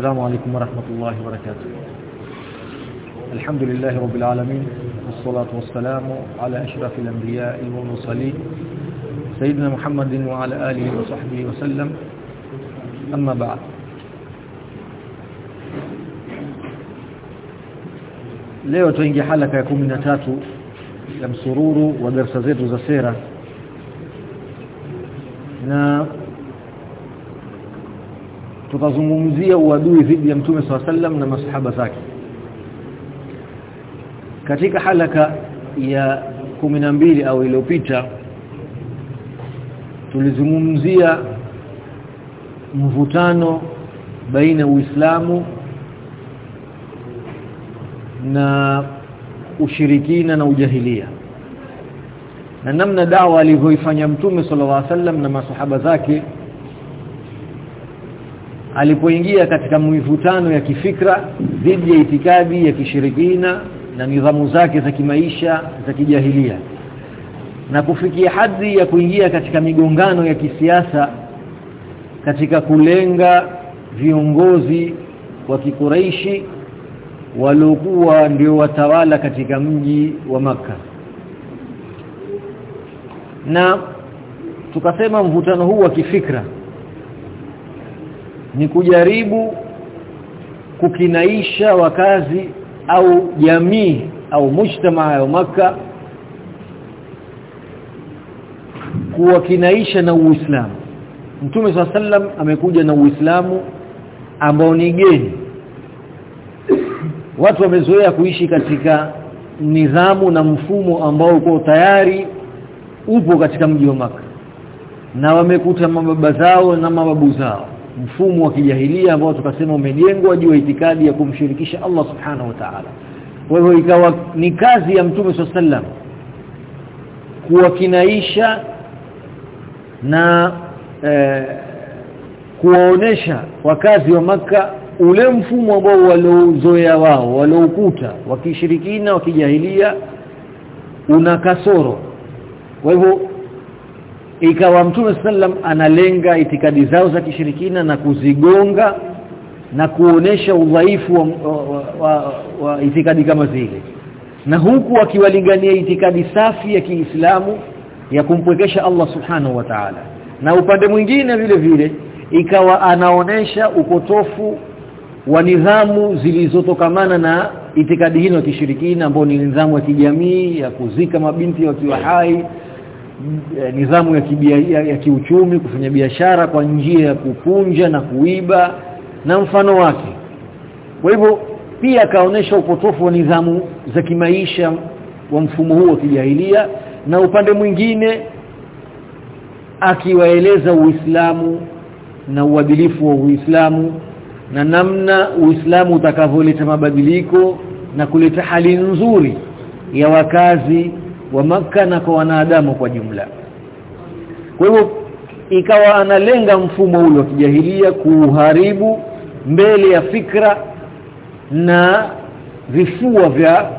السلام عليكم ورحمة الله وبركاته. الحمد لله رب العالمين والصلاة والسلام على أشرف الأنبياء والمرسلين سيدنا محمد وعلى آله وصحبه وسلم. أما بعد leo tuingia halaka ya 13 ya msururu wa darasa zetu za tutazungumzia uadui dhidi ya mtume swalla sallam na masahaba zake. Katika halaka ya mbili au iliyopita tulizungumzia mvutano baina Uislamu na ushirikina na ujahilia na namna dawa alivyoifanya mtume sallallahu alaihi wasallam na masahaba zake alipoingia katika mivutano ya kifikra dhidi ya itikadi ya kishirikina na nidhamu zake za kimaisha za kijahilia. Na kufikia hadhi ya kuingia katika migongano ya kisiasa katika kulenga viongozi wa kikureishi waliokuwa ndio watawala katika mji wa maka na tukasema mvutano huu wa kifikra ni kujaribu kukinaisha wakazi au jamii au mujtamaa ya maka kuwakinaisha na Uislamu. Mtume swalla sallam amekuja na Uislamu ambao ni geni. Watu wamezoea kuishi katika nidhamu na mfumo ambao uko tayari upo katika mji wa maka na wamekuta mababa zao na mababu zao mfumo wa kijahilia ambao tukasema umejengwa juu ya itikadi ya kumshirikisha Allah subhanahu wa ta'ala. Kwa hivyo ikawa ni kazi ya mtume sallam kuwakinaisha na eh, kuwaonesha wakazi wa maka ule mfumo ambao waliozoea wao waliokuta wakishirikina wakijahilia una kasoro. Kwa hivyo ikawa mtume sallam analenga itikadi zao za kishirikina na kuzigonga na kuonesha udhaifu wa, wa, wa, wa itikadi kama zile. Na huku akiwalingania itikadi safi ya Kiislamu ya kumpwekesha Allah subhanahu wa ta'ala. Na upande mwingine vile vile ikawa anaonesha upotofu wa nidhamu zilizotokamana na itikadi hino ya kishirikina ambayo ni nidhamu ya kijamii ya kuzika mabinti wakiwa hai nidhamu ya, kibia, ya, ya kiuchumi kufanya biashara kwa njia ya kupunja na kuiba na mfano wake. Kwa hivyo pia akaonesha upotofu wa nidhamu za kimaisha wa mfumo huo wa kijahilia na upande mwingine akiwaeleza Uislamu na uadilifu wa Uislamu na namna Uislamu utakavyoleta mabadiliko na kuleta hali nzuri ya wakazi wa maka na kwa wanadamu kwa jumla. Kwa hivyo ikawa analenga mfumo ule wa kijahilia kuharibu mbele ya fikra na vifua vya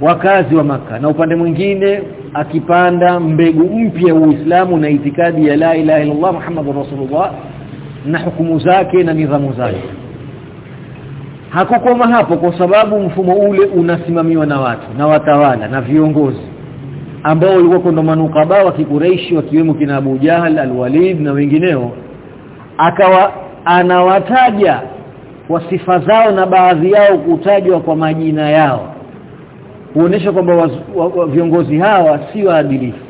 wakazi wa maka na upande mwingine akipanda mbegu mpya Uislamu na itikadi ya la ilaha illallah Muhammadur Rasulullah na hukumu zake na nidhamu zake hakukoma hapo kwa sababu mfumo ule unasimamiwa na watu na watawala na viongozi ambao walikuwa ndo manukaba wa kikureishi wakiwemo kina Abu Jahal al-Walid na wengineo. Akawa anawataja kwa sifa zao na baadhi yao kutajwa kwa majina yao kuonesha kwamba viongozi hawa si waadilifu.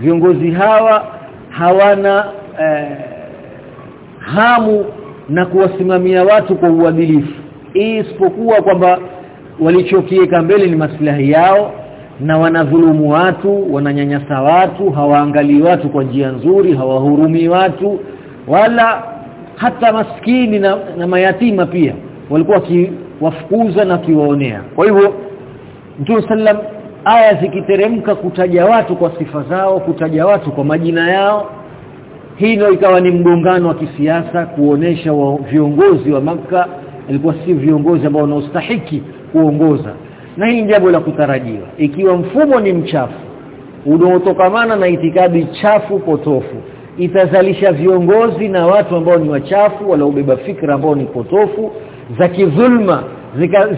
Viongozi hawa hawana eh, hamu na kuwasimamia watu kwa uadilifu isipokuwa kwamba walichokieka mbele ni maslahi yao na wanadhulumu watu wananyanyasa watu hawaangalii watu kwa njia nzuri hawahurumi watu wala hata maskini na, na mayatima pia walikuwa wakiwafukuza na kiwaonea kwa hivyo Mtume sallam aya zikiteremka kutaja watu kwa sifa zao kutaja watu kwa majina yao. Hino ikawa ni mgongano wa kisiasa kuonesha wa viongozi wa maka ilikuwa si viongozi ambao wanaostahiki kuongoza. Na hii ni jambo la kutarajiwa. Ikiwa mfumo ni mchafu unaotokamana na itikadi chafu potofu itazalisha viongozi na watu ambao ni wachafu wanaobeba fikra ambao ni potofu za kidhulma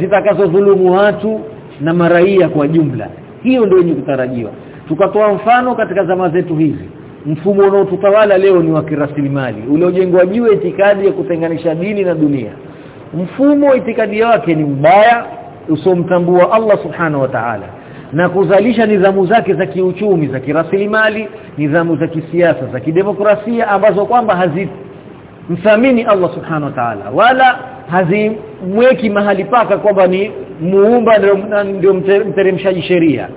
zitakazodhulumu watu na maraia kwa jumla. Hiyo ndio yenye kutarajiwa. Tukatoa mfano katika zama zetu hizi. Mfumo unaotutawala leo ni wa kirasilimali uliojengwa juu itikadi ya kutenganisha dini na dunia mfumo itikadi yake ni mbaya usomtambua Allah subhanahu wa ta'ala. Na kuzalisha nidhamu zake za kiuchumi za kirasilimali nidhamu za kisiasa za kidemokrasia ambazo kwamba hazimthamini Allah subhanahu wa ta'ala. Wala hazimweki mahali paka kwamba ni muumba ndio mteremshaji sheria.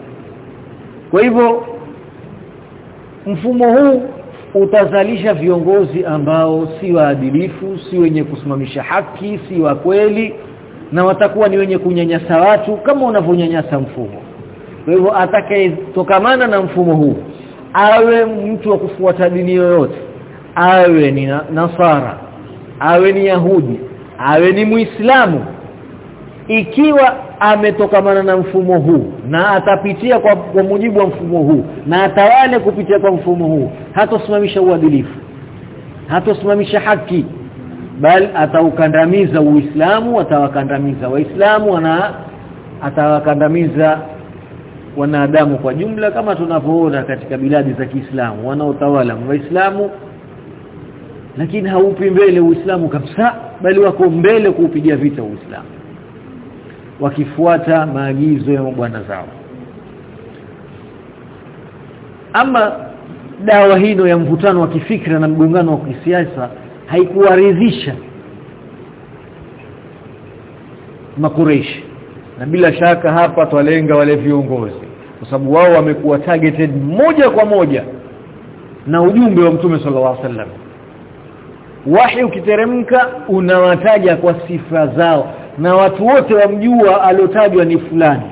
Kwa hivyo mfumo huu utazalisha viongozi ambao si waadilifu si wenye kusimamisha haki si wa kweli na watakuwa ni wenye kunyanyasa watu kama unavyonyanyasa mfumo. Kwa hivyo atakayetokamana na mfumo huu awe mtu wa kufuata dini yoyote awe ni nasara awe ni yahudi awe ni muislamu ikiwa ametokamana na mfumo huu na atapitia kwa, kwa mujibu wa mfumo huu na atawale kupitia kwa mfumo huu. Hatosimamisha uadilifu hatosimamisha haki bali ataukandamiza uislamu atawakandamiza waislamu na atawakandamiza wanadamu kwa jumla kama tunavyoona katika biladi za Kiislamu wanaotawala waislamu. Lakini haupi mbele uislamu kabisa bali wako mbele kuupigia vita uislamu wakifuata maagizo ya bwana zao. Ama dawa hino ya mvutano wa kifikra na mgongano wa kisiasa haikuwaridhisha makureishi na bila shaka hapa twalenga wale viongozi kwa sababu wao wamekuwa targeted moja kwa moja na ujumbe wa mtume sallallahu alaihi wasallam. Wahi ukiteremka unawataja kwa sifa zao na watu wote wamjua aliotajwa ni fulani.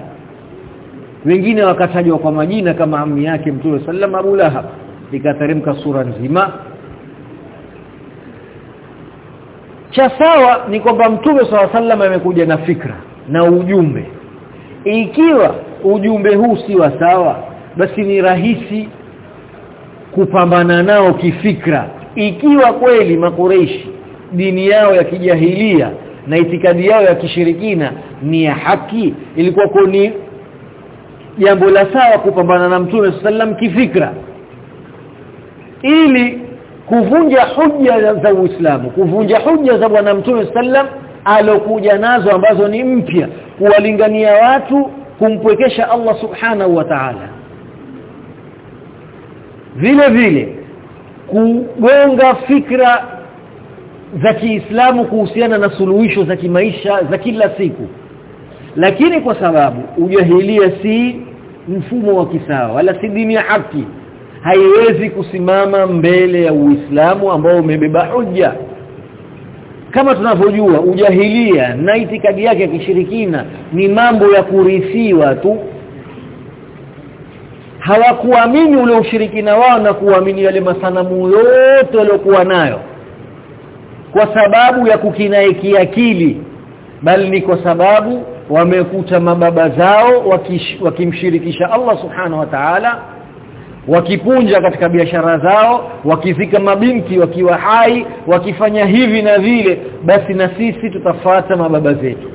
Wengine wakatajwa kwa majina kama ammi yake mtume sallam Abu Lahab. Ikateremka sura nzima. Cha sawa ni kwamba mtume sallam amekuja na fikra na ujumbe. Ikiwa ujumbe huu si wa sawa basi ni rahisi kupambana nao kifikra. Ikiwa kweli makureishi dini yao ya kijahilia na itikadi yao ya kishirikina ni ya haki. Ilikuwa ni jambo la sawa kupambana na mtume sallam kifikra. Ili kuvunja hujja za Uislamu kuvunja hujja za bwana mtume sallam alokuja nazo ambazo ni mpya kuwalingania watu kumpwekesha Allah subhanahu wa ta'ala. Vile vile kugonga fikra za Kiislamu kuhusiana na suluhisho za kimaisha za kila siku. Lakini kwa sababu ujahilia si mfumo wa kisawa wala si dini ya haki haiwezi kusimama mbele ya Uislamu ambao umebeba hujja. Kama tunavyojua ujahilia na itikadi yake ya kishirikina ni mambo ya kurithiwa tu. Hawakuamini ule ushirikina wao na kuamini yale masanamu yote waliokuwa nayo kwa sababu ya kukinaiki akili bali ni kwa sababu wamekuta mababa zao wakimshirikisha Allah subhanahu wa ta'ala wakipunja katika biashara zao wakizika mabinti wakiwa hai wakifanya hivi na vile basi na sisi tutafuata mababa zetu.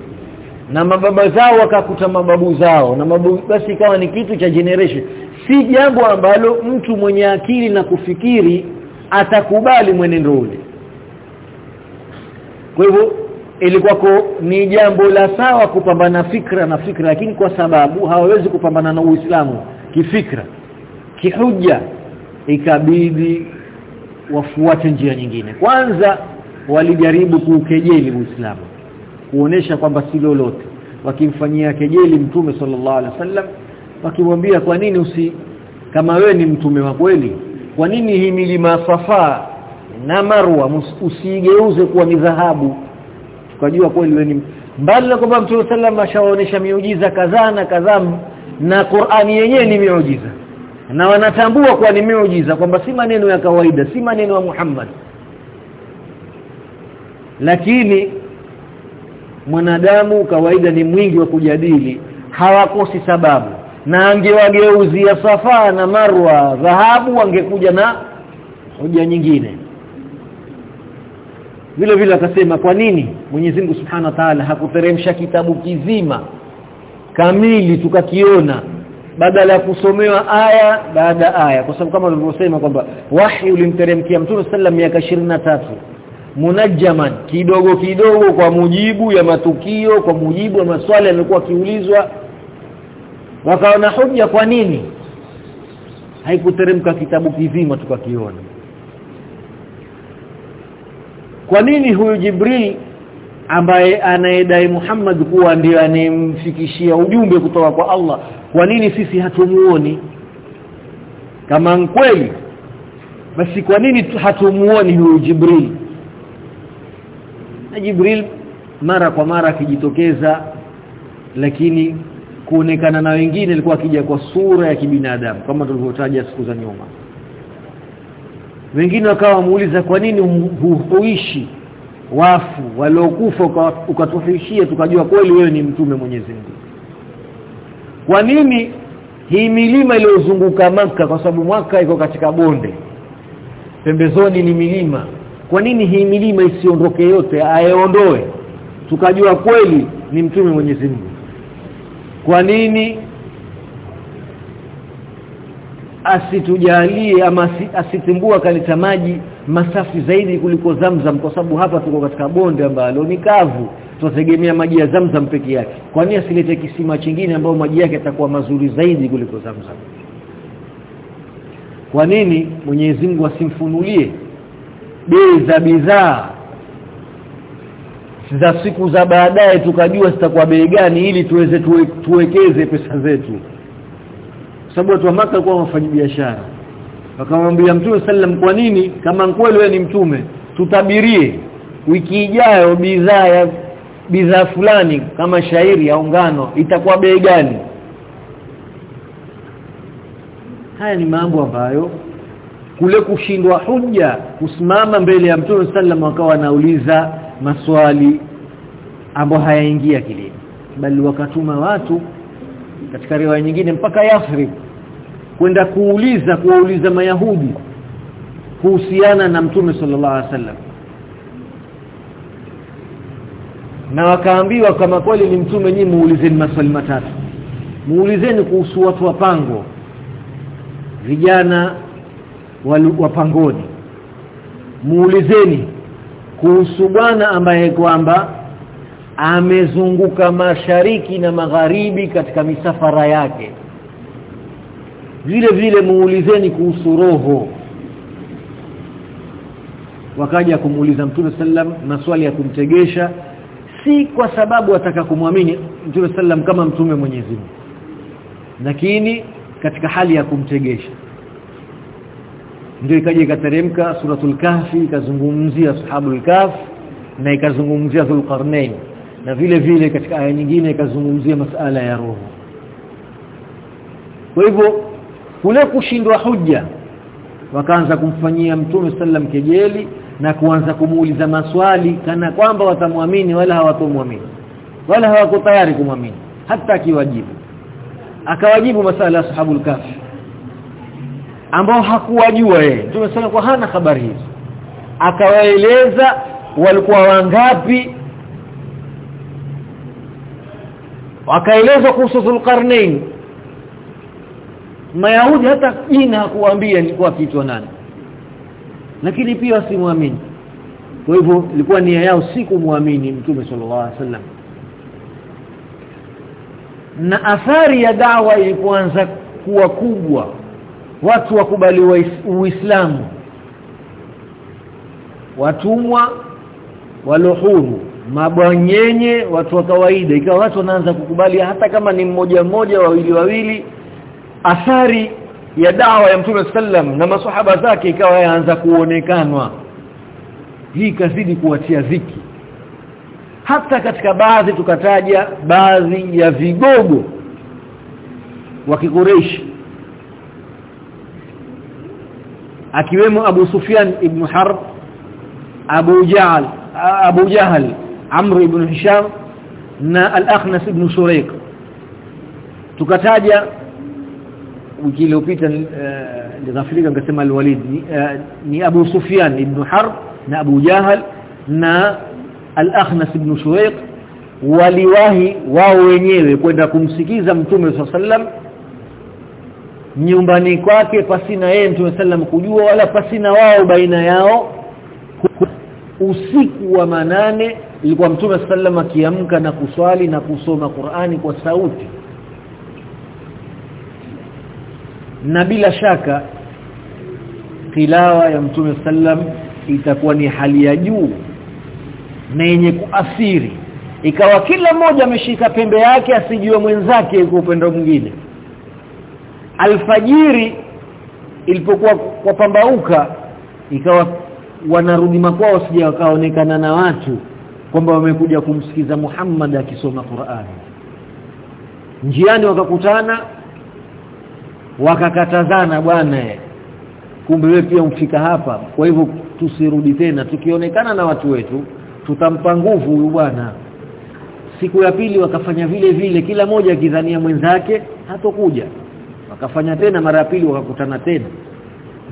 Na mababa zao wakakuta mababu zao na mababu basi ikawa ni kitu cha generation. Si jambo ambalo mtu mwenye akili na kufikiri atakubali mwenendo ule kwa hivyo ilikuwa ni jambo la sawa kupambana fikra na fikra lakini kwa sababu hawawezi kupambana na Uislamu kifikra kihuja ikabidi wafuate njia nyingine. Kwanza walijaribu kuukejeli Uislamu kuonesha kwamba si lolote. Wakimfanyia kejeli mtume sallallahu alaihi wasallam wakimwambia kwa nini usi kama wewe ni mtume wa kweli kwa nini hii milima Safa na Marwa usigeuze kuwa ni dhahabu. Tukajua kweli wewe ni mbali na kwamba mtume صلى الله عليه miujiza kadhaa na kadhaa na Qur'ani yenyewe ni miujiza. Na wanatambua kuwa ni miujiza kwamba si maneno ya kawaida si maneno ya Muhammad. Lakini mwanadamu kawaida ni mwingi wa kujadili hawakosi sababu. Na angewageuzia Safa na Marwa dhahabu wangekuja na hoja nyingine vile vile akasema kwa nini Mwenyezi Mungu Subhanahu wa Ta'ala hakuteremsha kitabu kizima kamili tukakiona badala ya kusomewa aya baada aya? Kwa sababu kama tulivyosema kwamba wahi ulimteremkia Mtume sallam miaka tatu munajjaman kidogo kidogo kwa mujibu ya matukio kwa mujibu wa maswali yalikuwa kiulizwa wakaona hoja kwa nini haikuteremka kitabu kizima tukakiona kwa nini huyu Jibril ambaye anayedai Muhammad kuwa ndiye anemfikishia ujumbe kutoka kwa Allah kwa nini sisi hatumuoni? Kama kweli basi kwa nini hatumuoni huyu Jibril? Na Jibril mara kwa mara akijitokeza lakini kuonekana na wengine alikuwa akija kwa sura ya kibinadamu kama tulivyotaja siku za nyuma wengine wakawa muuliza kwa nini huishi wafu waliokufa ukatufishia tukajua kweli wewe ni mtume Mwenyezi Mungu? Kwa nini hii milima iliyozunguka maka kwa sababu mwaka iko katika bonde pembezoni ni milima kwa nini hii milima isiondoke yote aeondoe tukajua kweli ni mtume Mwenyezi Mungu? Kwa nini asitujalie ama asitimbua kalita maji masafi zaidi kuliko Zamzam kwa sababu hapa tuko katika bonde ambalo ni kavu. Tutategemea maji ya Zamzam peke yake. Kwa nini asilete kisima kingine ambao maji yake yatakuwa mazuri zaidi kuliko Zamzam? Kwa nini Mwenyezi Mungu asimfunulie bei za bidhaa za siku za baadaye tukajua zitakuwa bei gani ili tuweze tuwe, tuwekeze pesa zetu sababu watu wa maka walikuwa wafanyi biashara. Wakamwambia Mtume sallam kwa nini? Kama kweli wewe ni mtume tutabirie wiki ijayo bidhaa ya bidhaa fulani kama shairi au ngano itakuwa bei gani? Haya ni mambo ambayo kule kushindwa hujja kusimama mbele ya Mtume sallam wakawa anauliza maswali ambayo hayaingia kilini bali wakatuma watu katika riwaya nyingine mpaka Yathrib kwenda kuuliza kuwauliza mayahudi kuhusiana na mtume sallallahu alaihi wasallam. Na wakaambiwa kama kweli ni mtume nyinyi muulizeni maswali matatu. Muulizeni kuhusu watu wa pango vijana wa pangoni. Muulizeni kuhusu bwana ambaye kwamba amezunguka mashariki na magharibi katika misafara yake vile vile muulizeni kuhusu roho. Wakaja kumuuliza Mtume sallam maswali ya kumtegesha si kwa sababu wataka kumwamini Mtume sallam kama mtume Mwenyezi Mungu lakini katika hali ya kumtegesha. Ndio ikaja ikateremka suratul kahfi ikazungumzia ashabul kahf na ikazungumzia dhulqarnain na vile vile katika aya nyingine ikazungumzia masala ya roho. Kwa hivyo kule kushindwa hujja. Wakaanza kumfanyia mtume sallam kejeli na kuanza kumuuliza maswali kana kwamba watamwamini wala hawatomwamini wala hawako tayari kumwamini hata akiwajibu. Akawajibu masala ya sahabul kafi ambao hakuwajua yeye. Mtume sallam kwa hana habari hizo. Akawaeleza walikuwa wangapi. Wakaelezwa kuhusu Dhulqarnain Mayahudi hata jina hakuambia kwa kitu nani. Lakini pia wasimwamini kwa hivyo ilikuwa nia yao si kumwamini mtume sallallahu alaihi wasallam. Na athari ya dawa ilipoanza kuwa kubwa watu wakubali wa uislamu. Watumwa walohuru mabwanyenye watu wa kawaida. Ikawa watu wanaanza kukubali hata kama ni mmoja mmoja wawili wawili athari ya dawa ya Mtume sallam na maswahaba zake ikawa yaanza kuonekanwa. Hii kazidi kuwatia ziki hata katika baadhi tukataja baadhi ya vigogo wa kikureishi akiwemo Abu Sufyan ibn Harb Abu Jahl Abu Jahl Amr ibn Hisham na Al-Akhnas ibn Shuraiq tukataja wiki iliyopita uh, ghafilika ngasema al-Walid ni, uh, ni Abu Sufyan ibn Harb na Abu Jahal na al-Akhnas ibn Shuayq waliwahi wao wenyewe kwenda kumsikiza Mtume sallam nyumbani kwake pasina yeye Mtume sallam kujua wala pasina wao baina yao. Usiku wa manane ilikuwa Mtume sallam akiamka na kuswali na kusoma Qur'ani kwa sauti na bila shaka tilawa ya Mtume sallam itakuwa ni hali ya juu na yenye kuathiri. Ikawa kila mmoja ameshika pembe yake asijue mwenzake kwa upendo mwingine. Alfajiri ilipokuwa kwa pambauka ikawa wanarudi makwao sija wakaonekana na watu kwamba wamekuja kumsikiza Muhammad akisoma Qur'ani. Njiani wakakutana wakakatazana bwana. Kumbe wewe pia umfika hapa. Kwa hivyo tusirudi tena. Tukionekana na watu wetu tutampa nguvu huyu bwana. Siku ya pili wakafanya vile vile. Kila moja akidhania mwenzake hatokuja. Wakafanya tena mara ya pili wakakutana tena.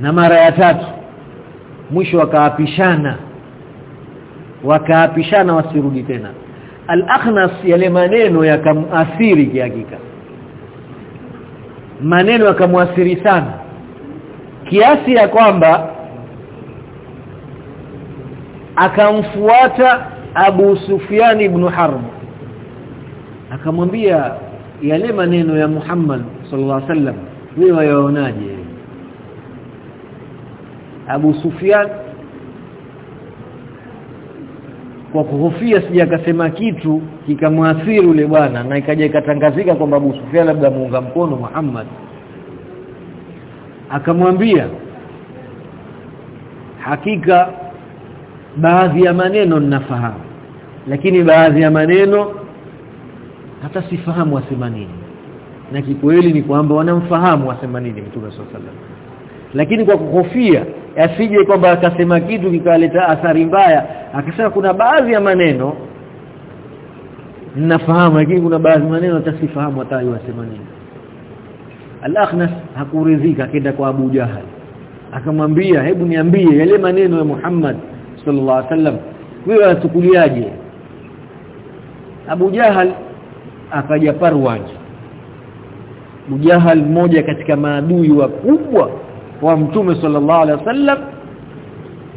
Na mara ya tatu mwisho wakaapishana. Wakaapishana wasirudi tena. Al-akhnas yale maneno yakamathiri kihakika maneno yakamwathiri sana. Kiasi ya kwamba akamfuata Abu Sufyan ibn Harb. Akamwambia yale maneno ya Muhammad sallallahu alaihi wasallam wewe yaonaje Abu Sufyan kwa kuhofia sija akasema kitu kikamwathiri yule bwana na ikaja ikatangazika kwamba Abu Sufyan labda muunga mkono Muhammad. Akamwambia hakika baadhi ya maneno ninafahamu lakini baadhi ya maneno hata sifahamu wasema nini. Na kikweli ni kwamba wanamfahamu wasema nini Mtume sallallahu lakini kwa kuhofia asije kwamba akasema kitu kikaleta athari mbaya akasema kuna baadhi ya maneno ninafahamu lakini kuna baadhi maneno atasifahamu hata yasema nini. Al-Akhnas hakuridhika akaenda kwa Abu Jahal. Akamwambia hebu niambie yale maneno ya Muhammad sallallahu alaihi wasallam. Wewe unachukuliaje Abu Jahal akaja Parwaj. Abu mmoja katika maadui wakubwa wa Mtume sallallahu alaihi wasallam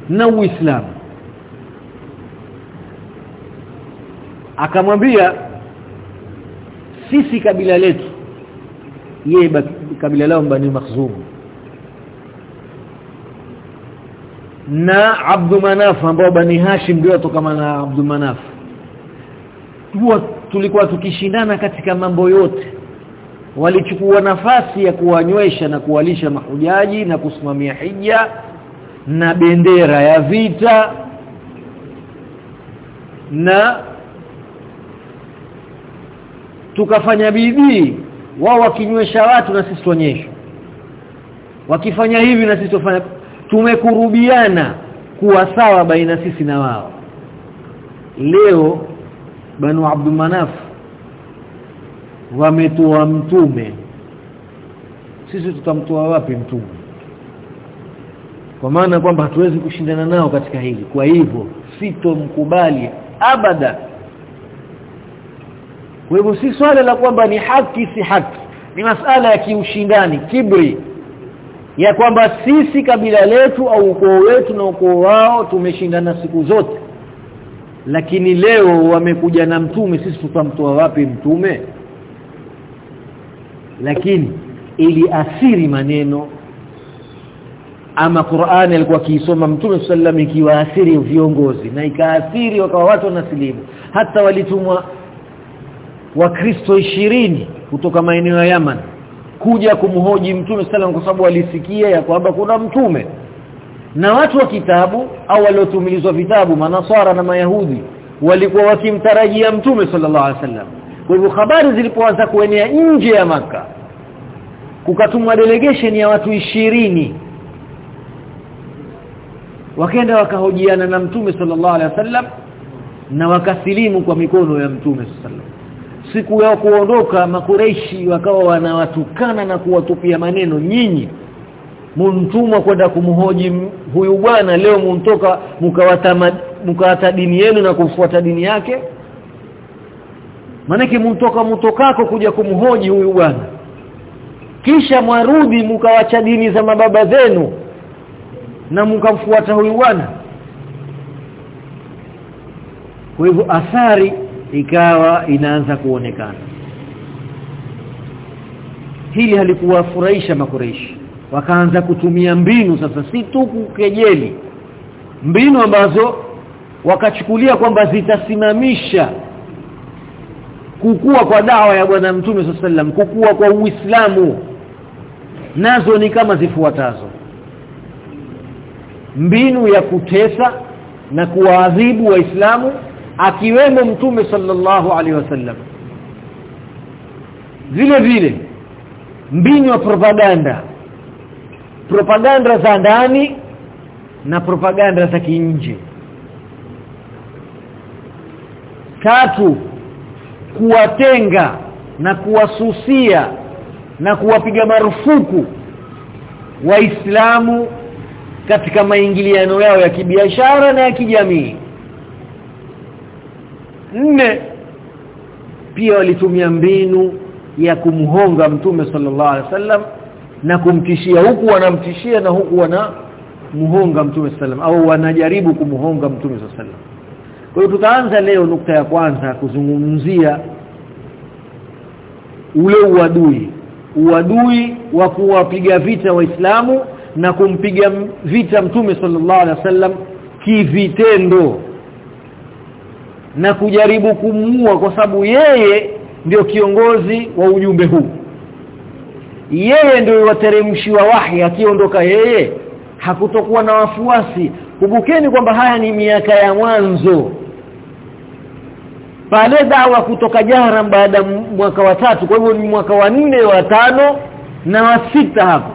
na Uislamu akamwambia sisi kabila letu yeye kabila lao Bani Makhzum. Na Abdul Manaf ambao Bani Hashim ndio tokana na Abdul Manaf. Huwa tulikuwa tukishindana katika mambo yote. Walichukua nafasi ya kuwanywesha na kuwalisha mahujaji na kusimamia hija na bendera ya vita na tukafanya bidii wao wakinywesha watu na sisi tuonyeshe wakifanya hivi na sisi tufanya tumekurubiana kuwa sawa baina sisi na wao. Leo banu Abdul Manaf wametoa mtume. Sisi tutamtoa wapi mtume? Kwa maana kwamba hatuwezi kushindana nao katika hili. Kwa hivyo sitomkubali abada kwa hivyo si swala la kwamba ni haki si haki. Ni masala ya kiushindani kibri ya kwamba sisi kabila letu au ukoo wetu na ukoo wao tumeshindana siku zote. Lakini leo wamekuja na mtume sisi tutamtoa wapi mtume? Lakini ili asiri maneno ama Qur'ani alikuwa akiisoma Mtume sallam ikiwaathiri viongozi na ikaathiri wakawa watu wanasilimu. Hata walitumwa wakristo ishirini kutoka maeneo ya Yaman kuja kumhoji Mtume sallam kwa sababu walisikia ya kwamba kuna mtume. Na watu wa kitabu au waliotumilizwa vitabu manasara na mayahudi walikuwa wakimtarajia Mtume sallallahu alaihi wasallam. Kwa hivyo habari zilipoanza kuenea nje ya maka kukatumwa delegation ya watu ishirini wakaenda wakahojiana na mtume sallallahu alaihi wasallam na wakasilimu kwa mikono ya mtume sallallahu siku ya kuondoka makureishi wakawa wanawatukana na kuwatupia maneno nyinyi. Muntumwa kwenda kumhoji huyu bwana leo muntoka mkawata dini yenu na kufuata dini yake? Manake muntoka mutokako kuja kumhoji huyu bwana. Kisha mwarudi mkawacha dini za mababa zenu na mkamfuata huyu bwana. Kwa hivyo athari ikawa inaanza kuonekana. Hili halikuwafurahisha makureishi wakaanza kutumia mbinu sasa si tu kukejeli. Mbinu ambazo wakachukulia kwamba zitasimamisha kukua kwa dawa ya bwana mtume sallam kukua kwa uislamu. Nazo ni kama zifuatazo. Mbinu ya kutesa na kuwaadhibu waislamu akiwemo mtume sallallahu alaihi wasallam. Vile vile mbinu ya propaganda. Propaganda za ndani na propaganda za kinje. Tatu kuwatenga na kuwasusia na kuwapiga marufuku waislamu katika maingiliano yao ya kibiashara na ya kijamii nne. Pia walitumia mbinu ya kumhonga mtume sallallahu alaihi wasallam na kumtishia. Huku wanamtishia na huku wana muhonga mtume sallam au wanajaribu kumhonga mtume sallam kwa hiyo tutaanza leo nukta ya kwanza kuzungumzia ule uadui. Uadui wa kuwapiga vita waislamu na kumpiga vita mtume sallallahu alaihi wasallam kivitendo na kujaribu kumuua kwa sababu yeye ndio kiongozi wa ujumbe huu. Yeye ndio wateremshiwa wahi akiondoka yeye hakutokuwa na wafuasi. Kumbukeni kwamba haya ni miaka ya mwanzo. Pale dawa kutoka jara baada mwaka wa tatu kwa hivyo ni mwaka wa nne wa tano na wa sita hapo.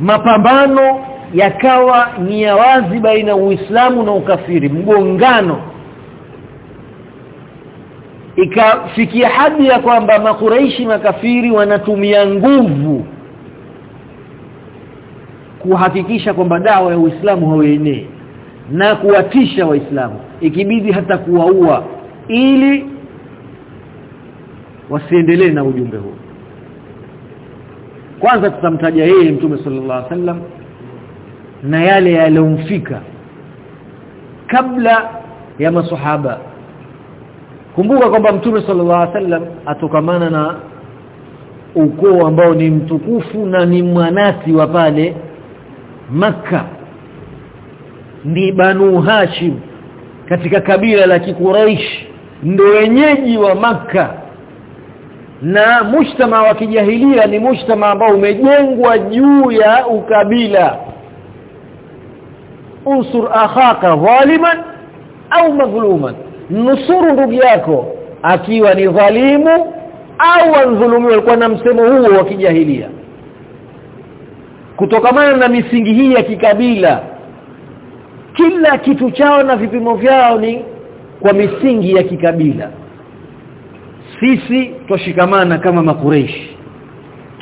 Mapambano yakawa ni ya wazi baina Uislamu na ukafiri mgongano. Ikafikia hadi ya kwamba makuraishi makafiri wanatumia nguvu kuhakikisha kwamba dawa ya Uislamu hauenei na kuwatisha waislamu. Ikibidi hata kuwaua ili wasiendelee na ujumbe huu. Kwanza tutamtaja yeye mtume sallallahu alaihi wasallam na yale yaliyomfika kabla ya masahaba kumbuka kwamba mtume sallallahu alaihi wasallam atokamana na ukoo ambao ni mtukufu na ni mwanati wa pale maka ni Banu Hashim katika kabila la Kikuraish ndio wenyeji wa maka na mshtama wa kijahilia ni mshtama ambao umejengwa juu ya ukabila unsur akhaka zaliman au madhuluman nusuru ndugu yako akiwa ni dhalimu au anzulumiwa alikuwa na msemo huo wa kijahilia. Kutokamana na misingi hii ya kikabila kila kitu chao na vipimo vyao ni kwa misingi ya kikabila. Sisi twashikamana kama makureishi.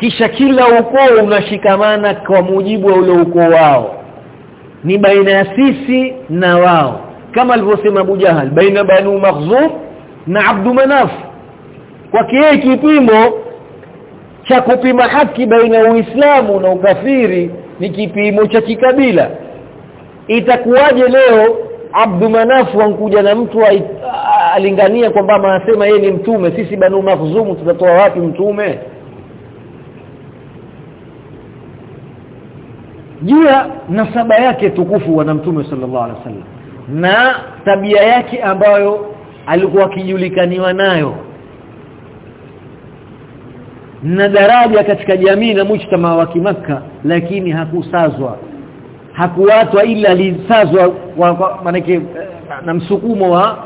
Kisha kila ukoo unashikamana kwa mujibu wa ule ukoo wao ni baina ya sisi na wao. Kama alivyosema Abu Jahal baina banu Makhzum na Abdu Manaf. Kwa kile kipimo cha kupima haki baina ya Uislamu na ukafiri ni kipimo cha kikabila. Itakuwaje leo Abdu Manaf wankuja na mtu alingania kwamba anasema yeye ni mtume? Sisi banu mafzumu tutatoa wapi mtume juu ya nasaba yake tukufu wa mtume sallallahu alaihi wasallam na tabia yake ambayo alikuwa akijulikaniwa nayo na daraja katika jamii na mujtama wa kimaka lakini hakusazwa hakuwatwa ila alisazwa manake na msukumo wa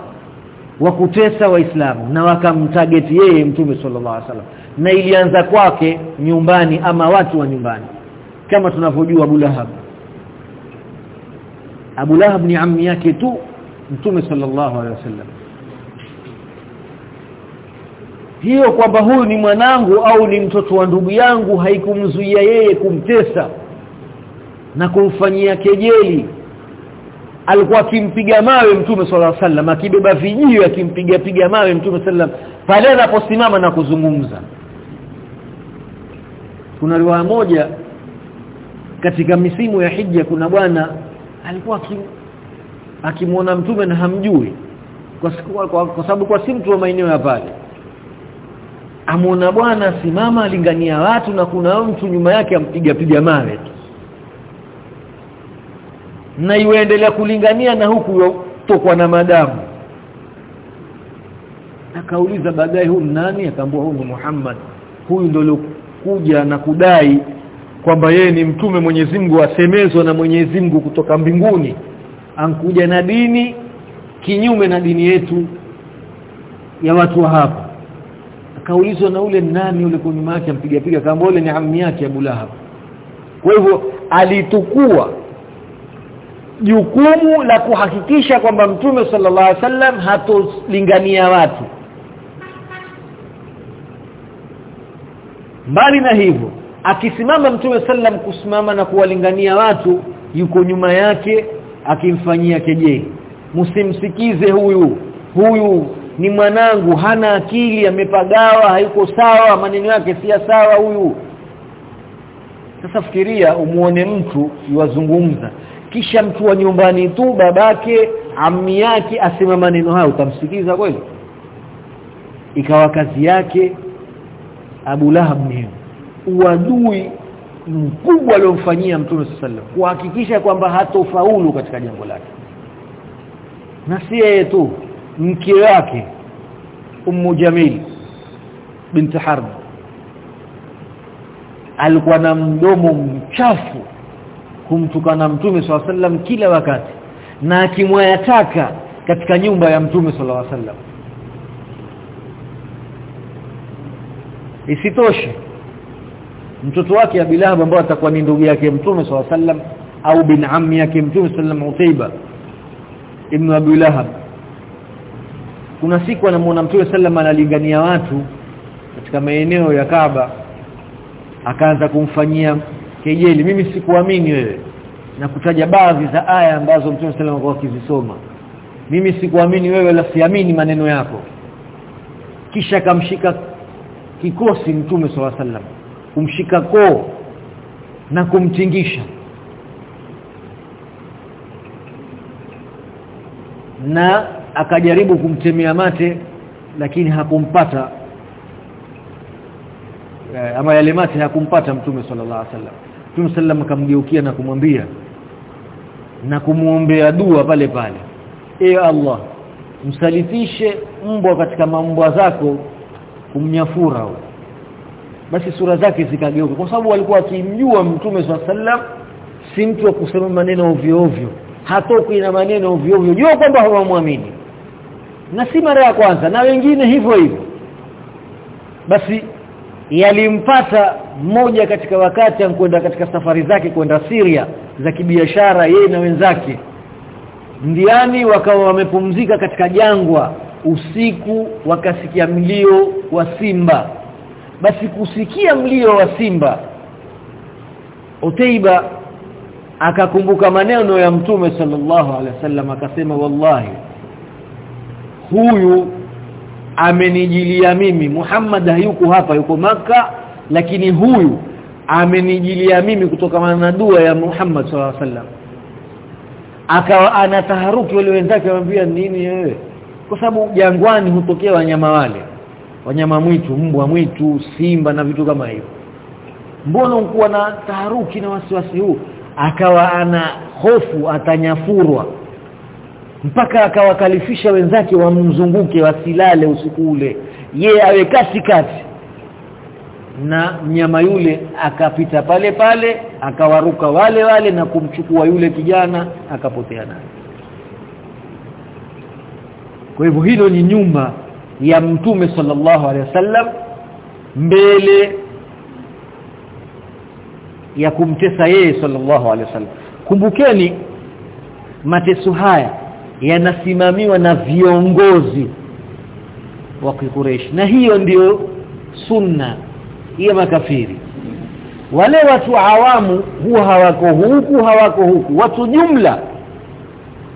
wa kutesa waislamu na wakamtarget yeye mtume sallallahu alaihi wasallam. Na ilianza kwake nyumbani ama watu wa nyumbani kama tunavyojua Abu Lahab. Abu Lahab ni ammi yake tu Mtume sallallahu alaihi wasallam. Hiyo kwamba huyu ni mwanangu au ni mtoto wa ndugu yangu haikumzuia yeye kumtesa na kumfanyia kejeli. Alikuwa akimpiga mawe mtume sallallahu alaihi wasallam akibeba vijio akimpiga piga mawe mtume sallam pale anaposimama na kuzungumza. Kuna riwaya moja katika misimu ya hija kuna bwana alikuwa akimwona mtume na hamjui. Kwa, sababu kwa si mtu wa maeneo ya pale. Amuona bwana simama alingania watu na kuna mtu nyuma yake ampiga piga mawe na iwaendelea kulingania na huku tokwa na madamu. Akauliza baadaye huyu nani? Akaambua huyu ni Muhammad. Huyu ndio kuja na kudai kwamba yeye ni mtume Mwenyezi Mungu asemezwa na Mwenyezi Mungu kutoka mbinguni. Ankuja na dini kinyume na dini yetu ya watu wa hapa akaulizwa na ule nani ule kwa nyuma yake ampiga piga kama ule ni ammi yake Abu Lahab. Kwa hivyo alitukua jukumu la kuhakikisha kwamba mtume sallallahu alaihi wasallam hatolingania watu. Mbali na hivyo akisimama mtume sallam kusimama na kuwalingania watu yuko nyuma yake akimfanyia kejeli. Msimsikize huyu. Huyu ni mwanangu hana akili amepagawa hayuko sawa maneno yake si sawa huyu. Sasa fikiria umuone mtu yuwazungumza. Kisha mtu wa nyumbani tu babake ammi yake asema maneno hayo utamsikiza kweli? Ikawa kazi yake Abu Lahab ni uadui mkubwa aliomfanyia Mtume sallam kuhakikisha kwamba hatofaulu katika jambo lake. Na si yeye tu mke wake Ummu Jamil binti Harb alikuwa na mdomo mchafu kumtukana Mtume swalla sallam kila wakati na akimwayataka katika nyumba ya Mtume swalla sallam isitoshe mtoto wake Abilahab ambaye atakuwa ni ndugu yake Mtume swalla sallam au bin ammi yake Mtume sallam Utaiba ibn Abi Lahab kuna siku anamuona Mtume sallam analingania watu katika maeneo ya Kaaba akaanza kumfanyia kejeli. Mimi sikuamini wewe na kutaja baadhi za aya ambazo Mtume sallam alikuwa akizisoma. Mimi sikuamini wewe la siamini maneno yako. Kisha akamshika kikosi Mtume swalla sallam kumshika koo na kumtingisha. Na akajaribu kumtemea mate lakini hakumpata eh, ama yale mate hakumpata mtume sallallahu alaihi wasallam. Mtume sallam akamgeukia na kumwambia na kumuombea dua pale pale. E Allah msalitishe mbwa katika mambwa zako kumnyafura huyo basi sura zake zikageuka. Kwa sababu walikuwa wakimjua mtume sallam si mtu wa kusema maneno ovyo ovyo. Hatoki na maneno ovyo ovyo. Jua kwamba hawamwamini. Na si mara ya kwanza na wengine hivyo hivyo. Basi yalimpata mmoja katika wakati ankwenda katika safari zake kwenda Syria za kibiashara yeye na wenzake. Ndiani wakawa wamepumzika katika jangwa. Usiku wakasikia mlio wa simba basi kusikia mlio wa simba. Utaiba akakumbuka maneno ya mtume sallallahu alaihi wasallam akasema wallahi huyu amenijilia mimi. Muhammad hayuko hapa yuko maka lakini huyu amenijilia mimi kutokana na dua ya Muhammad sallallahu alaihi wasallam. Akawa anataharuki wale wenzake wamwambia nini wewe? Kwa sababu jangwani hutokea wanyama wale wanyama mwitu mbwa mwitu simba na vitu kama hivyo. Mbona ukuwa na taharuki na wasiwasi huu? Akawa ana hofu atanyafurwa. Mpaka akawakalifisha wenzake wamzunguke wasilale usiku ule. Ye awe kati kati na mnyama yule akapita pale pale akawaruka wale wale na kumchukua yule kijana akapotea naye. Kwa hivyo hilo ni nyumba ya mtume sallallahu alaihi wasallam mbele ya kumtesa yeye sallallahu alaihi wasallam. Kumbukeni mateso haya yanasimamiwa na viongozi wa Quraysh. Na hiyo ndiyo sunna ya makafiri. Wale watu awamu huwa hawako huku hawako huku. Watu jumla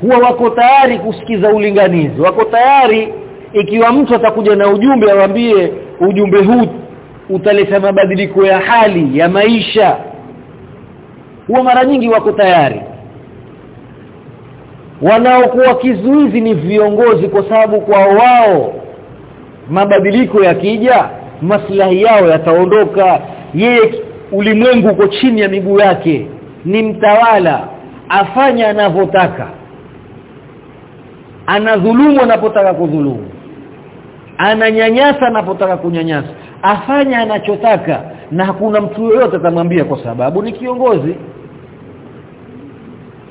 huwa wako tayari kusikiza ulinganizi wako tayari ikiwa mtu atakuja na ujumbe awambie ujumbe huu utaleta mabadiliko ya hali ya maisha. Huwa mara nyingi wako tayari. Wanaokuwa kizuizi ni viongozi kwa sababu kwa wao mabadiliko yakija maslahi yao yataondoka. Yeye ulimwengu uko chini ya miguu yake ni mtawala afanya anavyotaka. Anadhulumu anapotaka kudhulumu ananyanyasa anapotaka kunyanyasa. Afanya anachotaka na hakuna mtu yoyote atamwambia kwa sababu ni kiongozi.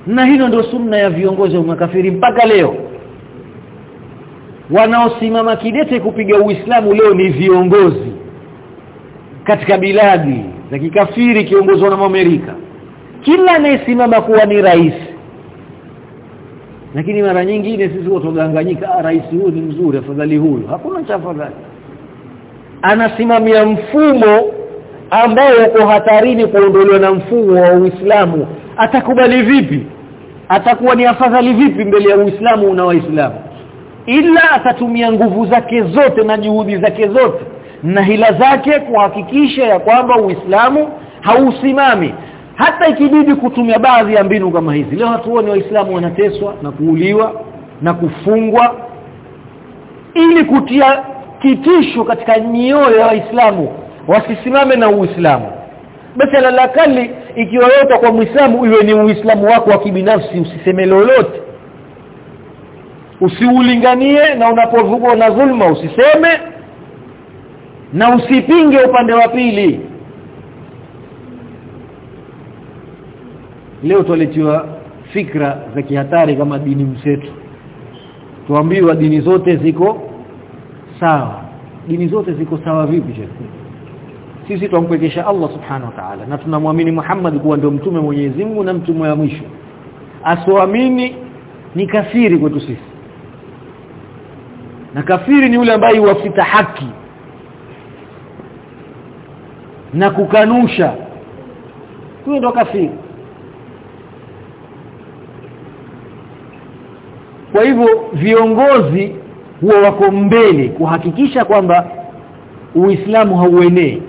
Na hilo ndio sunna ya viongozi wa makafiri mpaka leo. Wanaosimama kidete kupiga Uislamu leo ni viongozi. Katika biladi za kikafiri kiongozwa na Amerika. Kila anayesimama kuwa ni rais lakini mara nyingine sisi wotoganganyika ah rais huyu ni mzuri afadhali huyu. Hakuna cha afadhali. Anasimamia mfumo ambao uko hatarini kuondolewa na mfumo wa Uislamu. Atakubali vipi? Atakuwa ni afadhali vipi mbele ya Uislamu na Waislamu? Ila atatumia nguvu zake zote na juhudi zake zote na hila zake kuhakikisha ya kwamba Uislamu hausimami hata ikibidi kutumia baadhi ya mbinu kama hizi. Leo hatuoni waislamu wanateswa na kuuliwa na kufungwa ili kutia kitisho katika nyoyo ya waislamu wasisimame na uislamu. Basi alalakali ikiwa yote kwa muislamu iwe ni uislamu wako wa kibinafsi usiseme lolote. Usiulinganie na unapovugwa na dhulma usiseme na usipinge upande wa pili leo twaletiwa fikra za kihatari kama dini mseto tuambiwa dini zote ziko sawa. Dini zote ziko sawa vipi je sisi tumpekesha Allah subhanahu wa ta'ala na tunamwamini Muhammad kuwa ndio mtume Mwenyezi Mungu na mtume wa mwisho. Asoamini ni kafiri kwetu sisi. Na kafiri ni yule ambaye huwafita haki na kukanusha. Huyo ndo kafiri kwa hivyo viongozi huwa wako mbele kuhakikisha kwamba Uislamu hauenei.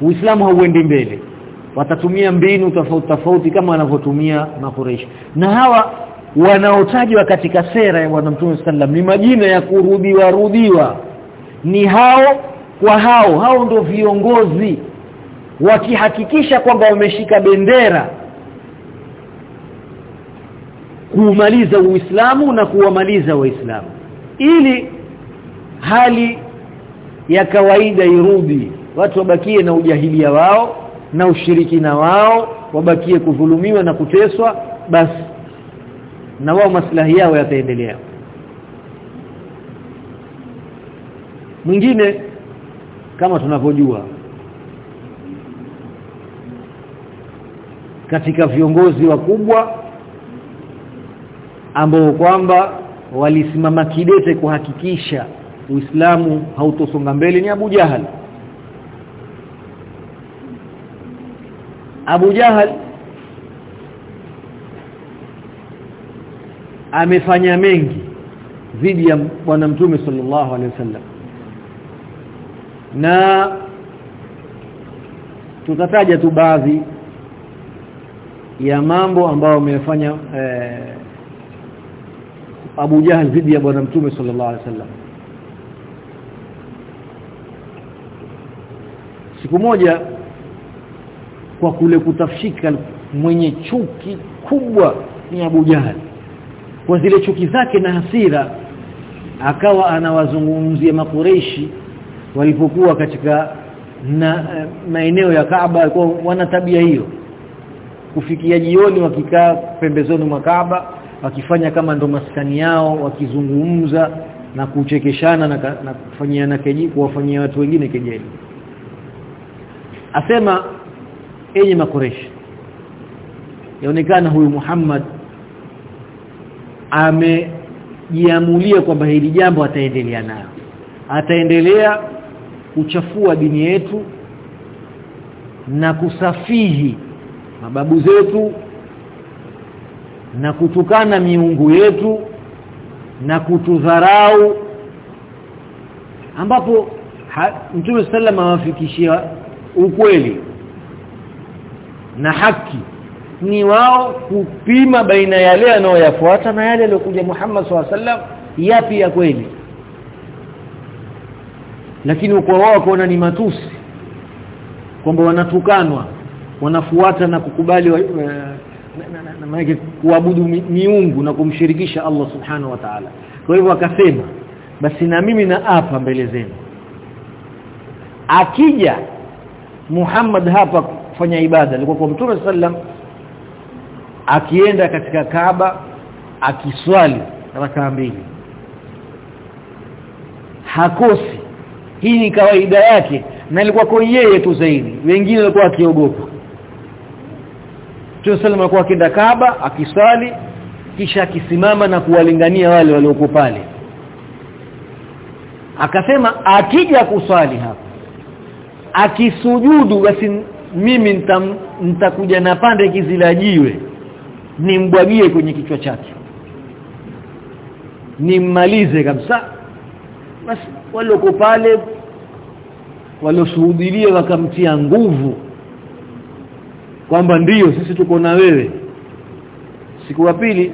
Uislamu hauendi mbele. Watatumia mbinu tofauti tofauti kama wanavyotumia makureishi na hawa wanaotajwa katika sera ya bwana Mtume sallam ni majina ya kurudiwa rudiwa. Ni hao kwa hao. Hao ndio viongozi wakihakikisha kwamba wameshika bendera kuumaliza Uislamu na kuwamaliza Waislamu. Ili hali ya kawaida irudi watu wabakie na ujahilia wao na ushirikina wao wabakie kudhulumiwa na kuteswa basi na wao maslahi yao yataendelea. Mwingine kama tunavyojua katika viongozi wakubwa ambao kwamba walisimama kidete kuhakikisha Uislamu hautosonga mbele ni Abu Jahal. Abu Jahal amefanya mengi dhidi ya bwana mtume sallallahu alaihi wasallam. Na tutataja tu baadhi ya mambo ambayo amefanya eh, Abu jahl dhidi ya bwana mtume sallallahu alaihi wasallam. Siku moja kwa kule kutafshika mwenye chuki kubwa ni Abu Jahal kwa zile chuki zake na hasira akawa anawazungumzia makureishi walipokuwa katika na maeneo ya Kaaba kwa wana tabia hiyo. Kufikia jioni wakikaa pembezoni mwa Kaaba wakifanya kama ndo maskani yao wakizungumza na kuchekeshana na, na kufanyiana keji kuwafanyia watu wengine kejeli. Asema enyi makoreshi yaonekana huyu Muhammad amejiamulia kwamba hili jambo ataendelea nayo ataendelea kuchafua dini yetu na kusafihi mababu zetu na kutukana miungu yetu na kutudharau ambapo Mtume sallam awafikishia ukweli na haki. Ni wao kupima baina yale anayoyafuata na yale aliyokuja Muhammad SAW yapi ya kweli. Lakini uko wao kuona ni matusi kwamba wanatukanwa wanafuata na kukubali wa, uh, na maana kuabudu miungu na kumshirikisha Allah subhanahu wa ta'ala. Kwa hivyo akasema basi na mimi na hapa mbele zenu. Akija Muhammad hapa kufanya ibada alikuwa kwa Mtume sallam akienda katika Kaaba akiswali rakaa mbili. Hakosi. Hii ni kawaida yake na ilikuwa kwa yeye tu zaidi. Wengine walikuwa wakiogopa Mtume sallam alikuwa akienda Kaaba akiswali kisha akisimama na kuwalingania wale waliokuwa pale. Akasema akija kuswali hapa akisujudu basi mimi nitakuja na pande kizila jiwe nimbwagie kwenye kichwa chake. Nimmalize kabisa. Basi walioko pale walioshuhudia wakamtia nguvu kwamba ndiyo sisi tuko na wewe. Siku ya pili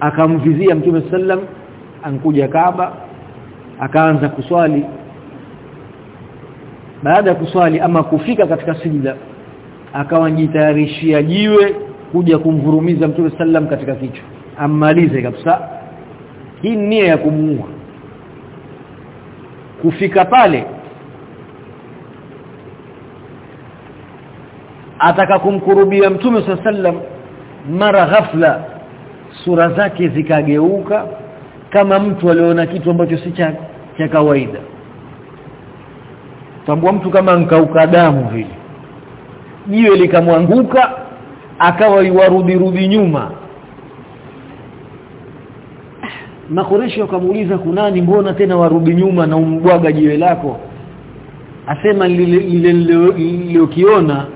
akamvizia mtume sallam ankuja Kaaba akaanza kuswali. Baada ya kuswali ama kufika katika sijida akawa jitayarishia jiwe kuja kumvurumiza mtume sallam katika kichwa. Ammalize kabisa. Hii nia ya kumuua. Kufika pale ataka kumkurubia mtume sallam mara ghafla sura zake zikageuka kama mtu aliona kitu ambacho si cha cha kawaida. Tambua mtu kama nkauka damu vile. Jiwe likamwanguka akawa yuarudi rudi nyuma. Makoresho wakamuuliza kunani mbona tena warudi nyuma na umbwaga jiwe lako? Asema lile nililokiona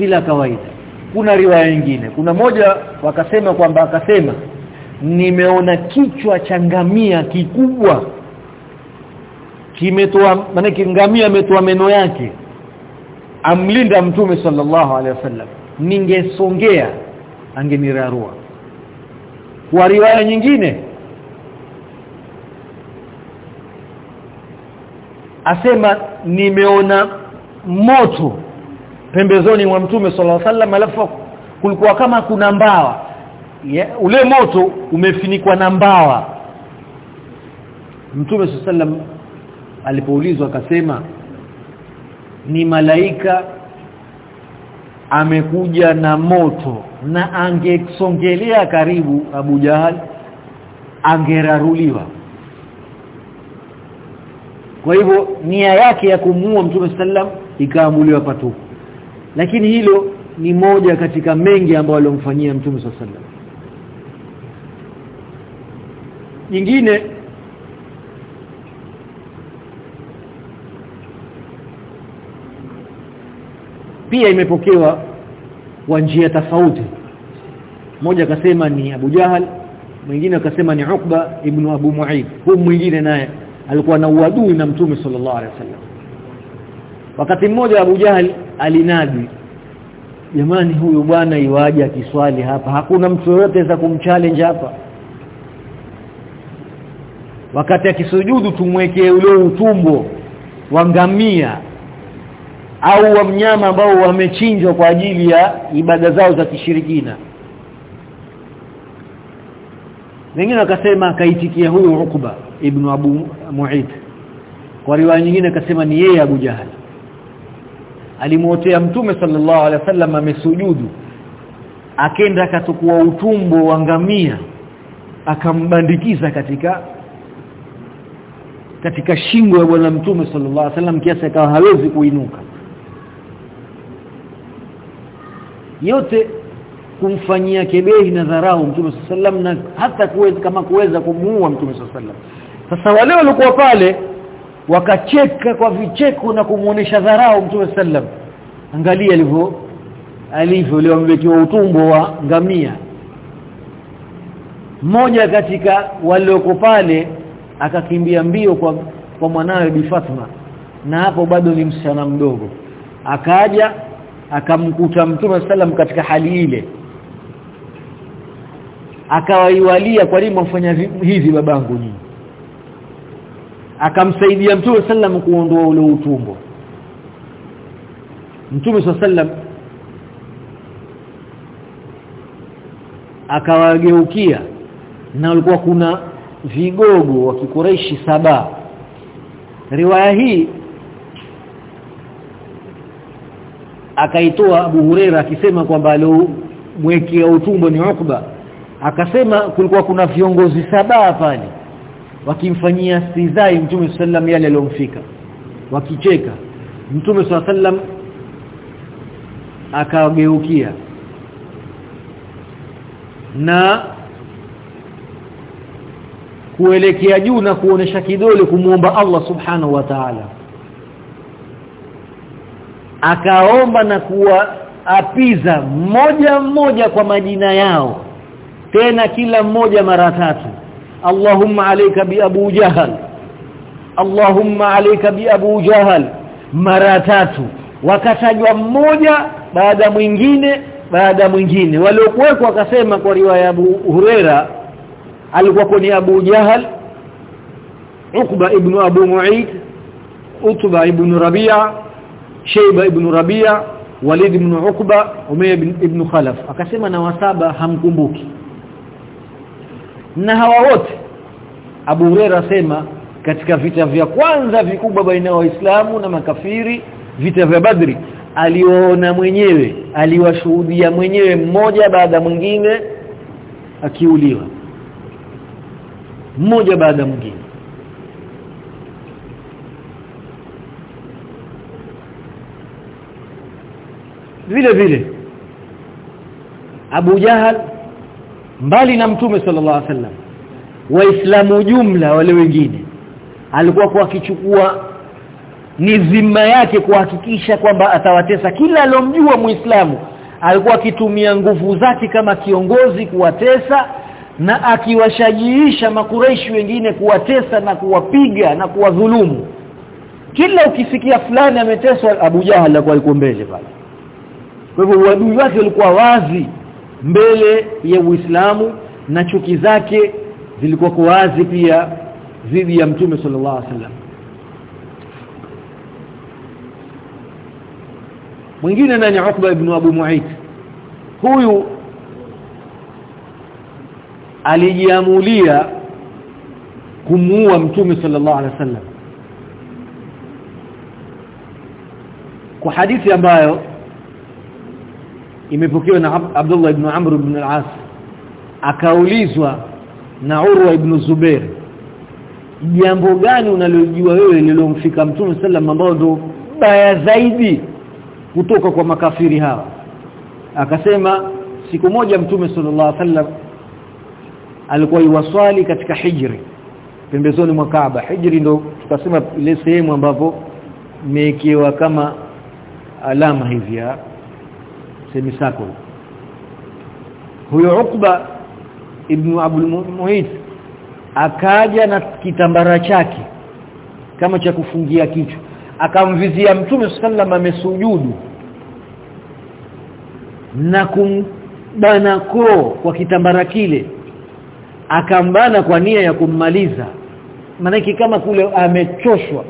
si la kawaida. Kuna riwaya nyingine. Kuna moja wakasema kwamba akasema nimeona kichwa cha ngamia kikubwa. Kimetoa maana ngamia ametoa meno yake. Amlinda mtume sallallahu alaihi wasallam. Ningesongea angenirarua. Kwa riwaya nyingine asema nimeona moto pembezoni mwa mtume sallallahu alaihi wasallam alafu kulikuwa kama kuna mbawa. Yeah, ule moto umefinikwa na mbawa. Mtume sallam alipoulizwa akasema ni malaika amekuja na moto na angesongelea karibu Abu Jahal angeraruliwa. Kwa hivyo nia yake ya kumuua Mtume sallam ikaamuliwa patupu lakini hilo ni moja katika mengi ambayo alomfanyia Mtume sallam nyingine pia imepokewa kwa njia tofauti. Mmoja akasema ni Abu Jahal mwingine akasema ni Ukba ibn Abu Mu'ayth. Huyu mwingine naye alikuwa na uadui na Mtume sallallahu alaihi wasallam. Wakati mmoja Abu Jahal alinadi jamani huyu bwana iwaje akiswali hapa? Hakuna mtu yote za kumchallenge hapa. Wakati akisujudu tumwekee ule utumbo wa ngamia au wa mnyama ambao wamechinjwa kwa ajili ya ibada zao za kishirikina. Wengine wakasema akaitikia huyu Ukba ibn Abu Mu'ayth kwa riwaya nyingine akasema ni yeye Abu Jahal alimuotea mtume sallallahu alaihi wasallam amesujudu. Akenda akatukua utumbo wa ngamia akambandikiza katika katika shingo ya bwana mtume sallallahu alaihi wasallam kiasi akawa hawezi kuinuka. Yote kumfanyia kebehi na dharau mtume sallallahu alaihi wasallam na hata kuweza kama kuweza kumuua mtume sallallahu alaihi wasallam. Sasa wale walikuwa pale wakacheka kwa vicheko na kumuonesha dharau mtume sallam angalia alivyo alivyo leo amewekewa utumbo wa ngamia. Mmoja katika walioko pale akakimbia mbio kwa kwa mwanawe Bi Fatma na hapo bado ni msichana mdogo. Akaja akamkuta mtume sallam katika hali ile. Akawaiwalia kwa nini mfanya hivi babangu nyinyi akamsaidia mtume sallam kuondoa ule utumbo. Mtume sallam akawageukia na walikuwa kuna vigogo wa kikureishi saba. Riwaya hii akaitoa Abu Huraira akisema kwamba mwekea utumbo ni Ukba akasema kulikuwa kuna viongozi saba pale wakimfanyia stizai mtume sallam yale aliyomfika wakicheka. Mtume sallam akageukia. Na kuelekea juu na kuonesha kidole kumuomba Allah subhanahu wa ta'ala. Akaomba na kuwa apiza mmoja mmoja kwa majina yao. Tena kila mmoja mara tatu Allahumma عليك bi جهل Jahal. عليك alayka جهل mara tatu. Wakatajwa mmoja baada mwingine baada mwingine. Waliokuwekwa wakasema kwa riwaya ya Abu Hurera alikuwa ni Abu Jahal Uqba ibn Abu Mu'id Utba ibn Rabi'a Shayba ibn Rabi'a Walid ibn Uqba Umayya ibn Khalaf. Akasema na wasaba hamkumbuki na hawa wote. Abu Huraira asema katika vita vya kwanza vikubwa baina ya Waislamu na makafiri vita vya Badri aliona mwenyewe aliwashuhudia mwenyewe mmoja baada mwingine akiuliwa. Mmoja baada mwingine. Vile vile Abu Jahal mbali na mtume sallallahu alaihi wasallam. Waislamu jumla wale wengine alikuwa kwa kichukua ni zima yake kuhakikisha kwamba atawatesa. Kila alomjua muislamu alikuwa akitumia nguvu zake kama kiongozi kuwatesa na akiwashajiisha makureishi wengine kuwatesa na kuwapiga na kuwadhulumu. Kila ukisikia fulani ameteswa Abu Jahal alikuwa mbele pale. Kwa hivyo uadui wake ulikuwa wazi mbele ya Uislamu na chuki zake zilikuwa wazi pia dhidi ya Mtume sallallahu alaihi wasallam. Mwingine nani Uqba ibn Abu Mu'ayth huyu alijiamulia kumuua Mtume sallallahu alaihi wasallam. Kwa hadithi ambayo imepokewa na Abdullah ibn Amr ibn al-As. Akaulizwa na Urwa ibn Zubair jambo gani unalojua wewe lilomfika Mtume sallam ambao ndo baya zaidi kutoka kwa makafiri hawa? Akasema siku moja Mtume sallallahu alaihi wasallam alikuwa yuwasali katika hijri pembezoni mwa Kaaba. Hijri ndo tukasema ile sehemu ambapo imewekewa kama alama hivi semisako huyo Ukba ibn Abdul Muhit akaja na kitambara chake kama cha kufungia kichwa akamvizia mtume sallam amesujudu na kumbana koo kwa kitambara kile akambana kwa nia ya kummaliza. Manake kama kule amechoshwa.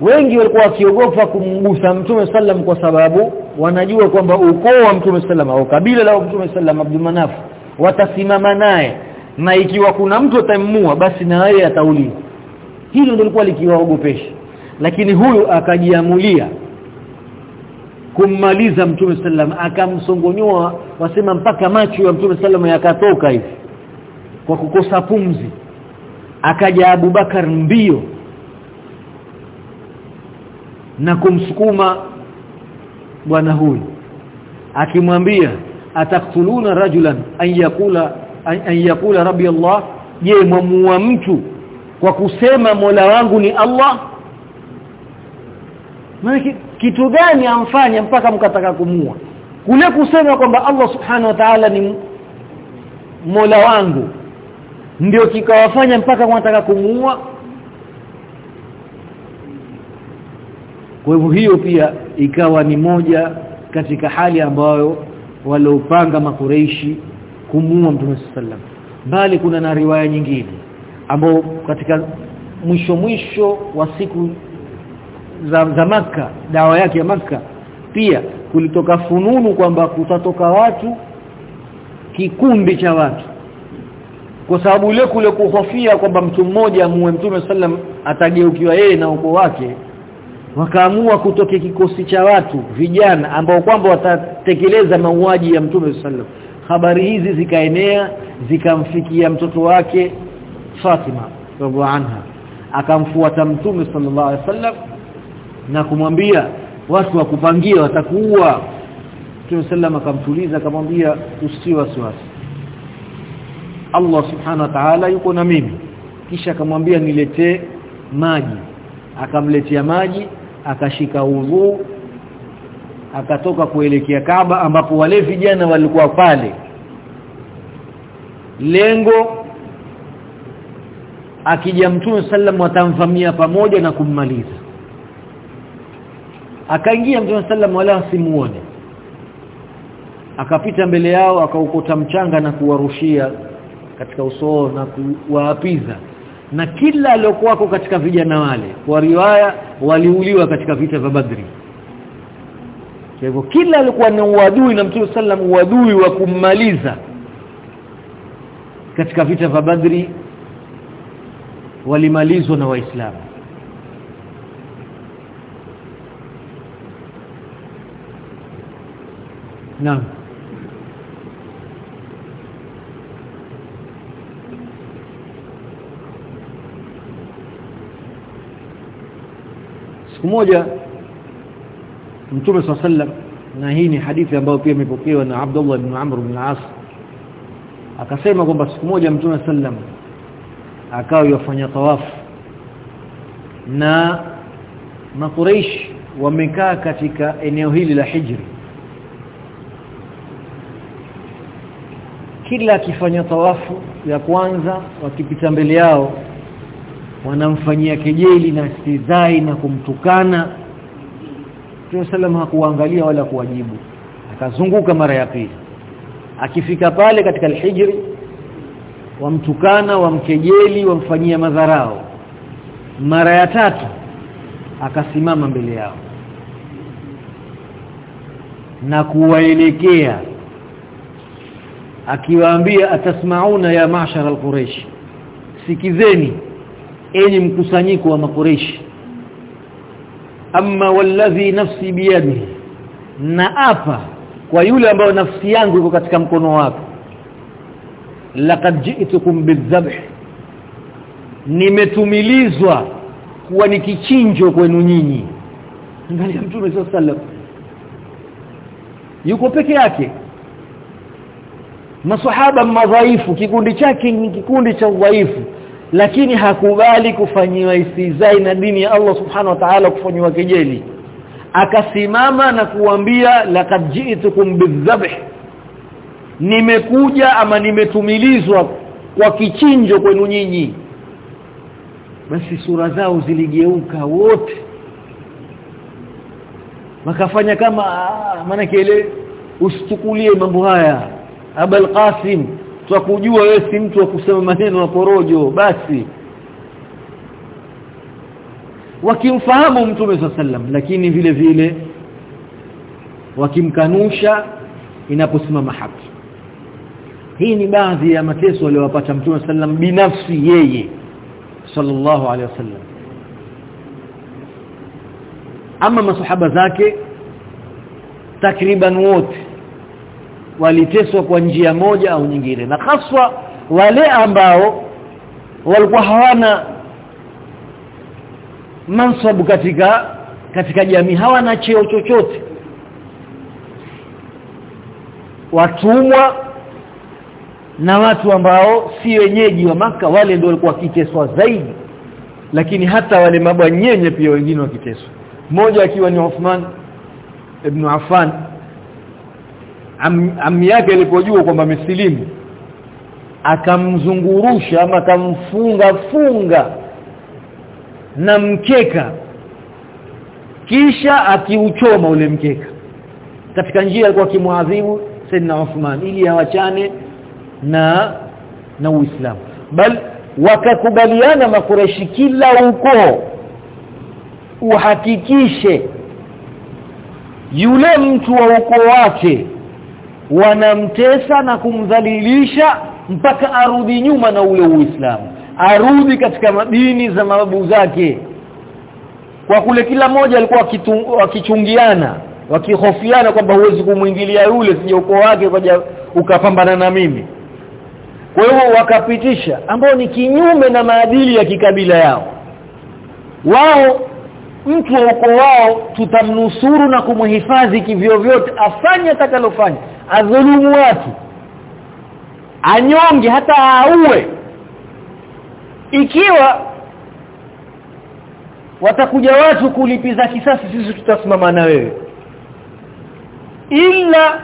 Wengi walikuwa wakiogopa kumgusa mtume sallam kwa sababu wanajua kwamba ukoo wa mtume sallam au kabila la mtume sallam Abdul Manaf watasimama naye. Na ikiwa kuna mtu atamua basi na yeye atauliwa hilo ndio lilikuwa likiwaogopesha. Lakini huyu akajiamulia kummaliza mtume sallam akamsongonyoa wasema mpaka macho ya mtume sallam yakatoka hivi kwa kukosa pumzi. Akaja Abubakar mbio na kumsukuma bwana huyu. Akimwambia ataktuluna rajulan an yakula an yakula rabbi Allah je mwamuua mtu kwa kusema Mola wangu ni Allah? Maana kitu gani amfanya mpaka mkataka kumua kule kusema kwamba Allah subhanahu wa ta'ala ni Mola wangu ndio kikawafanya mpaka wanataka kumuua kwa hivyo hiyo pia ikawa ni moja katika hali ambayo waliopanga makureishi kumuua Mtume sallam. Bali kuna na riwaya nyingine ambao katika mwisho mwisho wa siku za, za maka dawa yake ya maka pia kulitoka fununu kwamba kutatoka watu kikundi cha watu. Kwa sababu ile kule kuhofia kwamba mtu mmoja muwe mtume sallam atageukiwa yeye na uko wake wakaamua kutoke kikosi cha watu vijana ambao kwamba watatekeleza mauaji ya mtume sallam habari hizi zikaenea zikamfikia mtoto wake Fatima radhiallahu anha. Akamfuata mtume sallallahu alaihi wasallam na kumwambia watu wakupangia watakuua. Mtume sallam akamtuliza akamwambia usiwe wasiwasi. Allah subhanahu wa ta'ala yuko na mimi. Kisha akamwambia niletee maji. Akamletea maji akashika udhu akatoka kuelekea Kaaba ambapo wale vijana walikuwa pale. Lengo akija mtume sallam watamvamia pamoja na kummaliza. Akaingia mtume sallam wala simuone. Akapita mbele yao akaukota mchanga na kuwarushia katika uso na kuwaapiza na kila aliyokuwako katika vijana wale kwa riwaya waliuliwa katika vita vya Badri. Kwa hivyo kila alikuwa na uadui na Mtume sallam uadui wa kummaliza katika vita vya Badri walimalizwa na waislamu. Naam siku moja Mtume sallam na hii ni hadithi ambayo pia imepokewa na Abdullah ibn Amr ibn al-As akasema kwamba siku moja Mtume sallam akawa yafanya tawafu na makuraish wamekaa katika eneo hili la Hijri. Kila akifanya tawafu ya kwanza wakipita mbele yao wanamfanyia kejeli na stidhai na kumtukana. Mtume sallam hakuangalia wala kuwajibu. Akazunguka mara ya pili. Akifika pale katika al-hijri wamtukana wamkejeli wamfanyia madharao mara ya tatu akasimama mbele yao. Na kuwaelekea. Akiwaambia atasmauna ya mashara al-quraish sikizeni enyi mkusanyiko wa makureishi. Amma walladhi nafsi biyadihi na apa kwa yule ambayo nafsi yangu iko katika mkono wako. Laqad ji'tukum bidhabh nimetumilizwa kuwa ni kichinjo kwenu nyinyi. Angalia mtume sallallahu yuko peke yake. Masahaba madhaifu kikundi chake ni kikundi cha udhaifu lakini hakubali kufanyiwa istizai na dini ya Allah subhanahu wa ta'ala kufanyiwa kejeli. Akasimama na kuambia laqad ji'tukum bidhabh nimekuja ama nimetumilizwa kwa kichinjo kwenu nyinyi. Basi sura zao ziligeuka wote. Wakafanya kama maana ile usitukulie mambo haya. Abul Qasim twakujua wewe si mtu wa kusema maneno ya porojo basi. Wakimfahamu mtume sallam lakini vile vile wakimkanusha inaposimama haki. Hii ni baadhi ya mateso aliyowapata mtume sallam binafsi yeye sallallahu alaihi wasallam. Ama masahaba zake takriban wote waliteswa kwa njia moja au nyingine. Na haswa wale ambao walikuwa hawana mansabu katika katika jamii hawana cheo chochote. Watumwa na watu ambao si wenyeji wa maka wale ndio walikuwa kiteswa zaidi. Lakini hata wale mabwanyenye pia wengine wakiteswa. Mmoja akiwa ni Uthman ibn Affan am, am yake alipojua kwamba amesilimu akamzungurusha ama akamfunga funga na mkeka kisha akiuchoma ule mkeka. Katika njia alikuwa kimwadhibu Saidna Uthman ili awachane na na Uislamu. Bal wakakubaliana makureshi kila ukoo uhakikishe yule mtu wa ukoo wake wanamtesa na kumdhalilisha mpaka arudi nyuma na ule Uislamu. Arudi katika madini za mababu zake. Kwa kule kila mmoja alikuwa wakichungiana wakihofiana kwamba huwezi kumwingilia yule sije uko wake ukaja ukapambana na mimi. Kwa hiyo wakapitisha ambao ni kinyume na maadili ya kikabila yao. Wao mtu wa ukoo wao tutamnusuru na kumhifadhi kivyo vyote afanye atakalofanya adhulumu watu anyonge hata auwe ikiwa watakuja watu kulipiza kisasi sisi tutasimama na wewe. Ila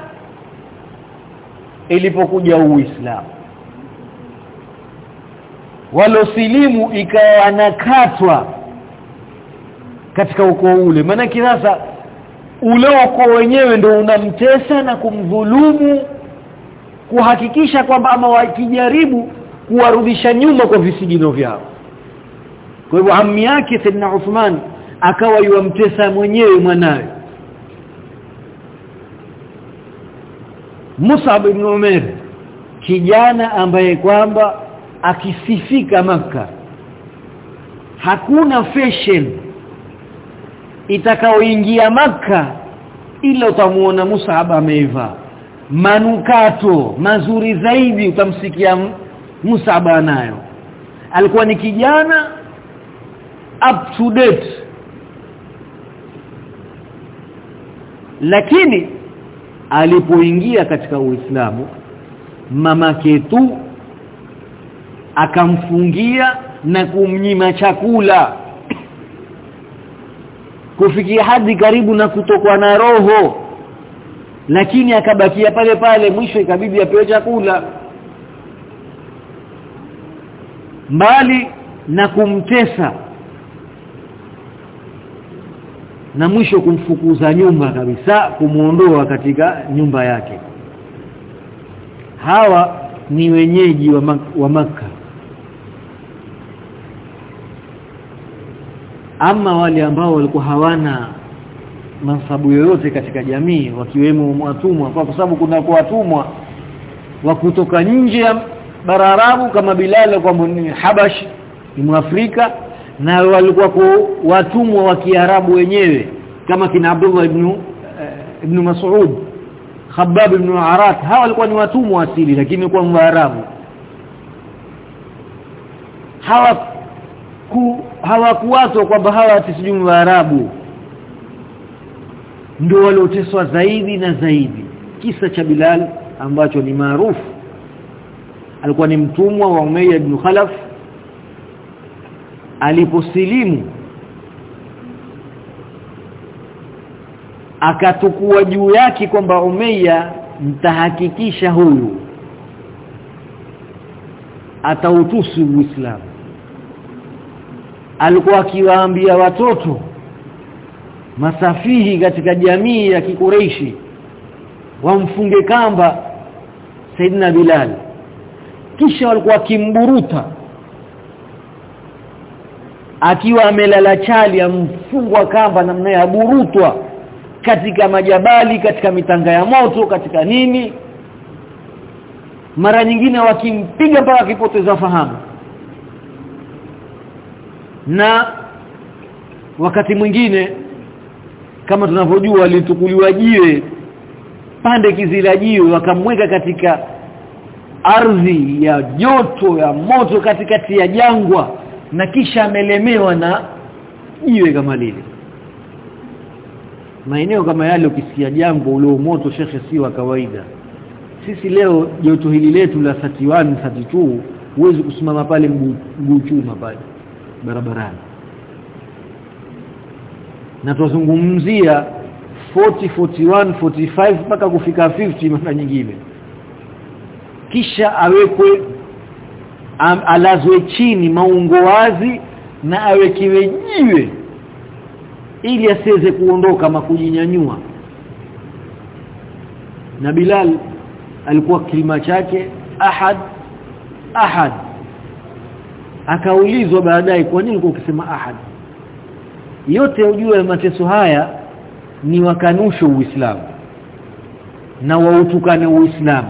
ilipokuja uislamu walosilimu ikawa anakatwa katika ukoo ule. Maana sasa ule ukoo wenyewe ndio unamtesa na kumdhulumu kuhakikisha kwamba ama wakijaribu kuwarudisha nyuma kwa visigino vyao. Kwa hivyo ammi yake Saidna Uthman akawa yuamtesa mwenyewe mwanawe. Mus'ab ibn Umair kijana ambaye kwamba akisifika maka hakuna fashion itakaoingia maka ila utamuona Mus'ab ameivaa manukato mazuri zaidi utamsikia Mus'ab nayo alikuwa ni kijana up to date. Lakini alipoingia katika Uislamu mamake tu akamfungia na kumnyima chakula kufikia hadi karibu na kutokwa na roho. Lakini akabakia pale pale mwisho ikabidi apewe chakula. Mbali na kumtesa. Na mwisho kumfukuza nyumba kabisa kumuondoa katika nyumba yake. Hawa ni wenyeji wa, mak wa maka ama wale ambao walikuwa hawana mansabu yoyote katika jamii wakiwemo watumwa kwa sababu kuna kwa watumwa wa kutoka nje ya bara Arabu kama Bilal kwa Habash ni Mwafrika na walikuwa watumwa wa Kiarabu wenyewe kama kina Abdullah ibn uh, ibn Mas'ud Khabbab ibn Arat. Hawa walikuwa ni watumwa asili lakini kwa Waarabu hawa ku hawakuwatwa kwamba hawa wa arabu ndio walioteswa zaidi na zaidi. Kisa cha Bilal ambacho ni maarufu. Alikuwa ni mtumwa wa Umayya ibn Khalaf. Aliposilimu akatukua juu yake kwamba Umayya mtahakikisha huyu atautusu Uislamu alikuwa akiwaambia watoto masafihi katika jamii ya kikureishi wamfunge kamba Saidina Bilal. Kisha walikuwa kimburuta akiwa amelala chali amfungwa kamba namna ya burutwa katika majabali katika mitanga ya moto katika nini. Mara nyingine wakimpiga mpaka akipoteza fahamu na wakati mwingine kama tunavyojua alitukuliwa jiwe pande kizila jiwe wakamweka katika ardhi ya joto ya moto katikati ya jangwa na kisha amelemewa na jiwe kama lile. Maeneo kama yale ukisikia jambo ule moto shekhe si wa kawaida. Sisi leo joto hili letu la 31 32 huwezi kusimama pale mguu chuma pale barabarani. Na tuzungumzia 40 41 45 mpaka kufika 50 mara nyingine. Kisha awekwe alazwe chini maungo wazi na awekiwe jiwe ili asiweze kuondoka makujinyanyua na Bilal alikuwa kilima chake ahad ahad akaulizwa baadaye kwa nini ulikuwa ukisema ahad? Yote ujue mateso haya ni wakanusho uislamu na wautukane uislamu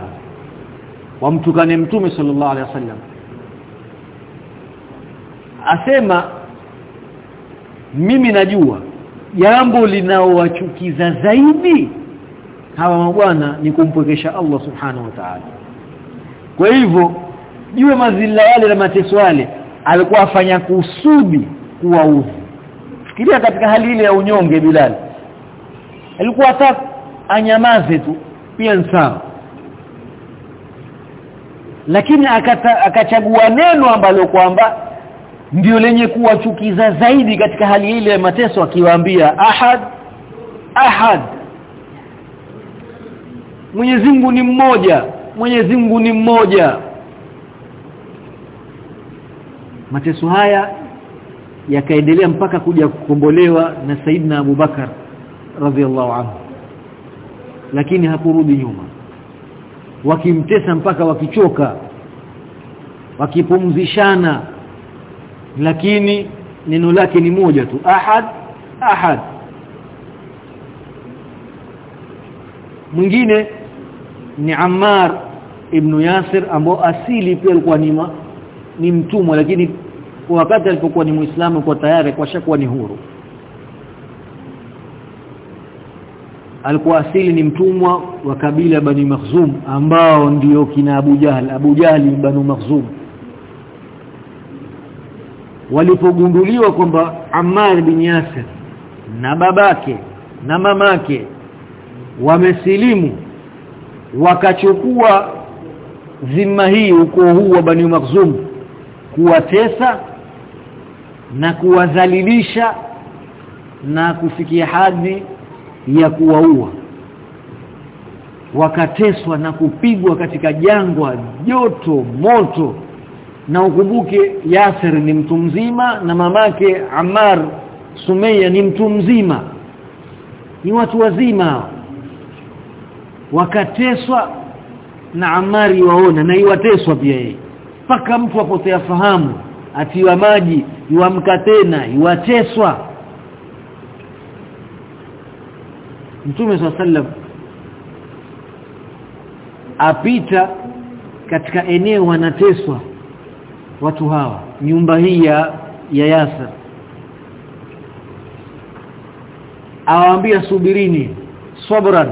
wamtukane mtume sallallahu alaihi wasallam. Asema mimi najua jambo linaowachukiza zaidi hawa mabwana ni kumpokesha Allah subhanahu wa ta'ala. Kwa hivyo jue mazila yale na mateso yale alikuwa afanya kusudi kuwa kuwaudhi fikiria katika hali ile ya unyonge Bilal. Alikuwa hata anyamaze tu pia ni sawa. Lakini akata, akachagua neno ambalo kwamba ndio lenye kuwachukiza zaidi katika hali ile ya mateso akiwaambia ahad ahad. Mwenyezi Mungu ni mmoja Mwenyezi Mungu ni mmoja mateso haya yakaendelea mpaka kuja kukombolewa na Saidna Abu Bakar radhiallahu anhu. Lakini hakurudi nyuma. Wakimtesa mpaka wakichoka wakipumzishana lakini neno lake ni moja tu ahad ahad. Mwingine ni Ammar ibn Yasir ambao asili pia alikuwa ni ni mtumwa lakini wakati alipokuwa ni Muislamu kwa tayari kwa shakuwa ni huru. Alikuwa asili ni mtumwa wa kabila Bani Makhzum ambao ndio kina Abu Jahl Abu Jahl ni Bani Makhzum. Walipogunduliwa kwamba Ammar bin Yasir na babake na mamake wamesilimu wakachukua zima hii uko huu wa Bani Makhzum kuwatesa na kuwadhalilisha na kufikia hadi ya kuwaua. Wakateswa na kupigwa katika jangwa joto moto. Na ukumbuke Yasir ni mtu mzima na mamake Ammar Sumeya ni mtu mzima. Ni watu wazima. Wakateswa na Amari waona na iwateswa pia yeye paka mtu apotea fahamu atiwa maji iwamka tena iwateswa. Mtume sallam apita katika eneo wanateswa watu hawa nyumba hii ya, ya Yasir. Awaambia subirini sabran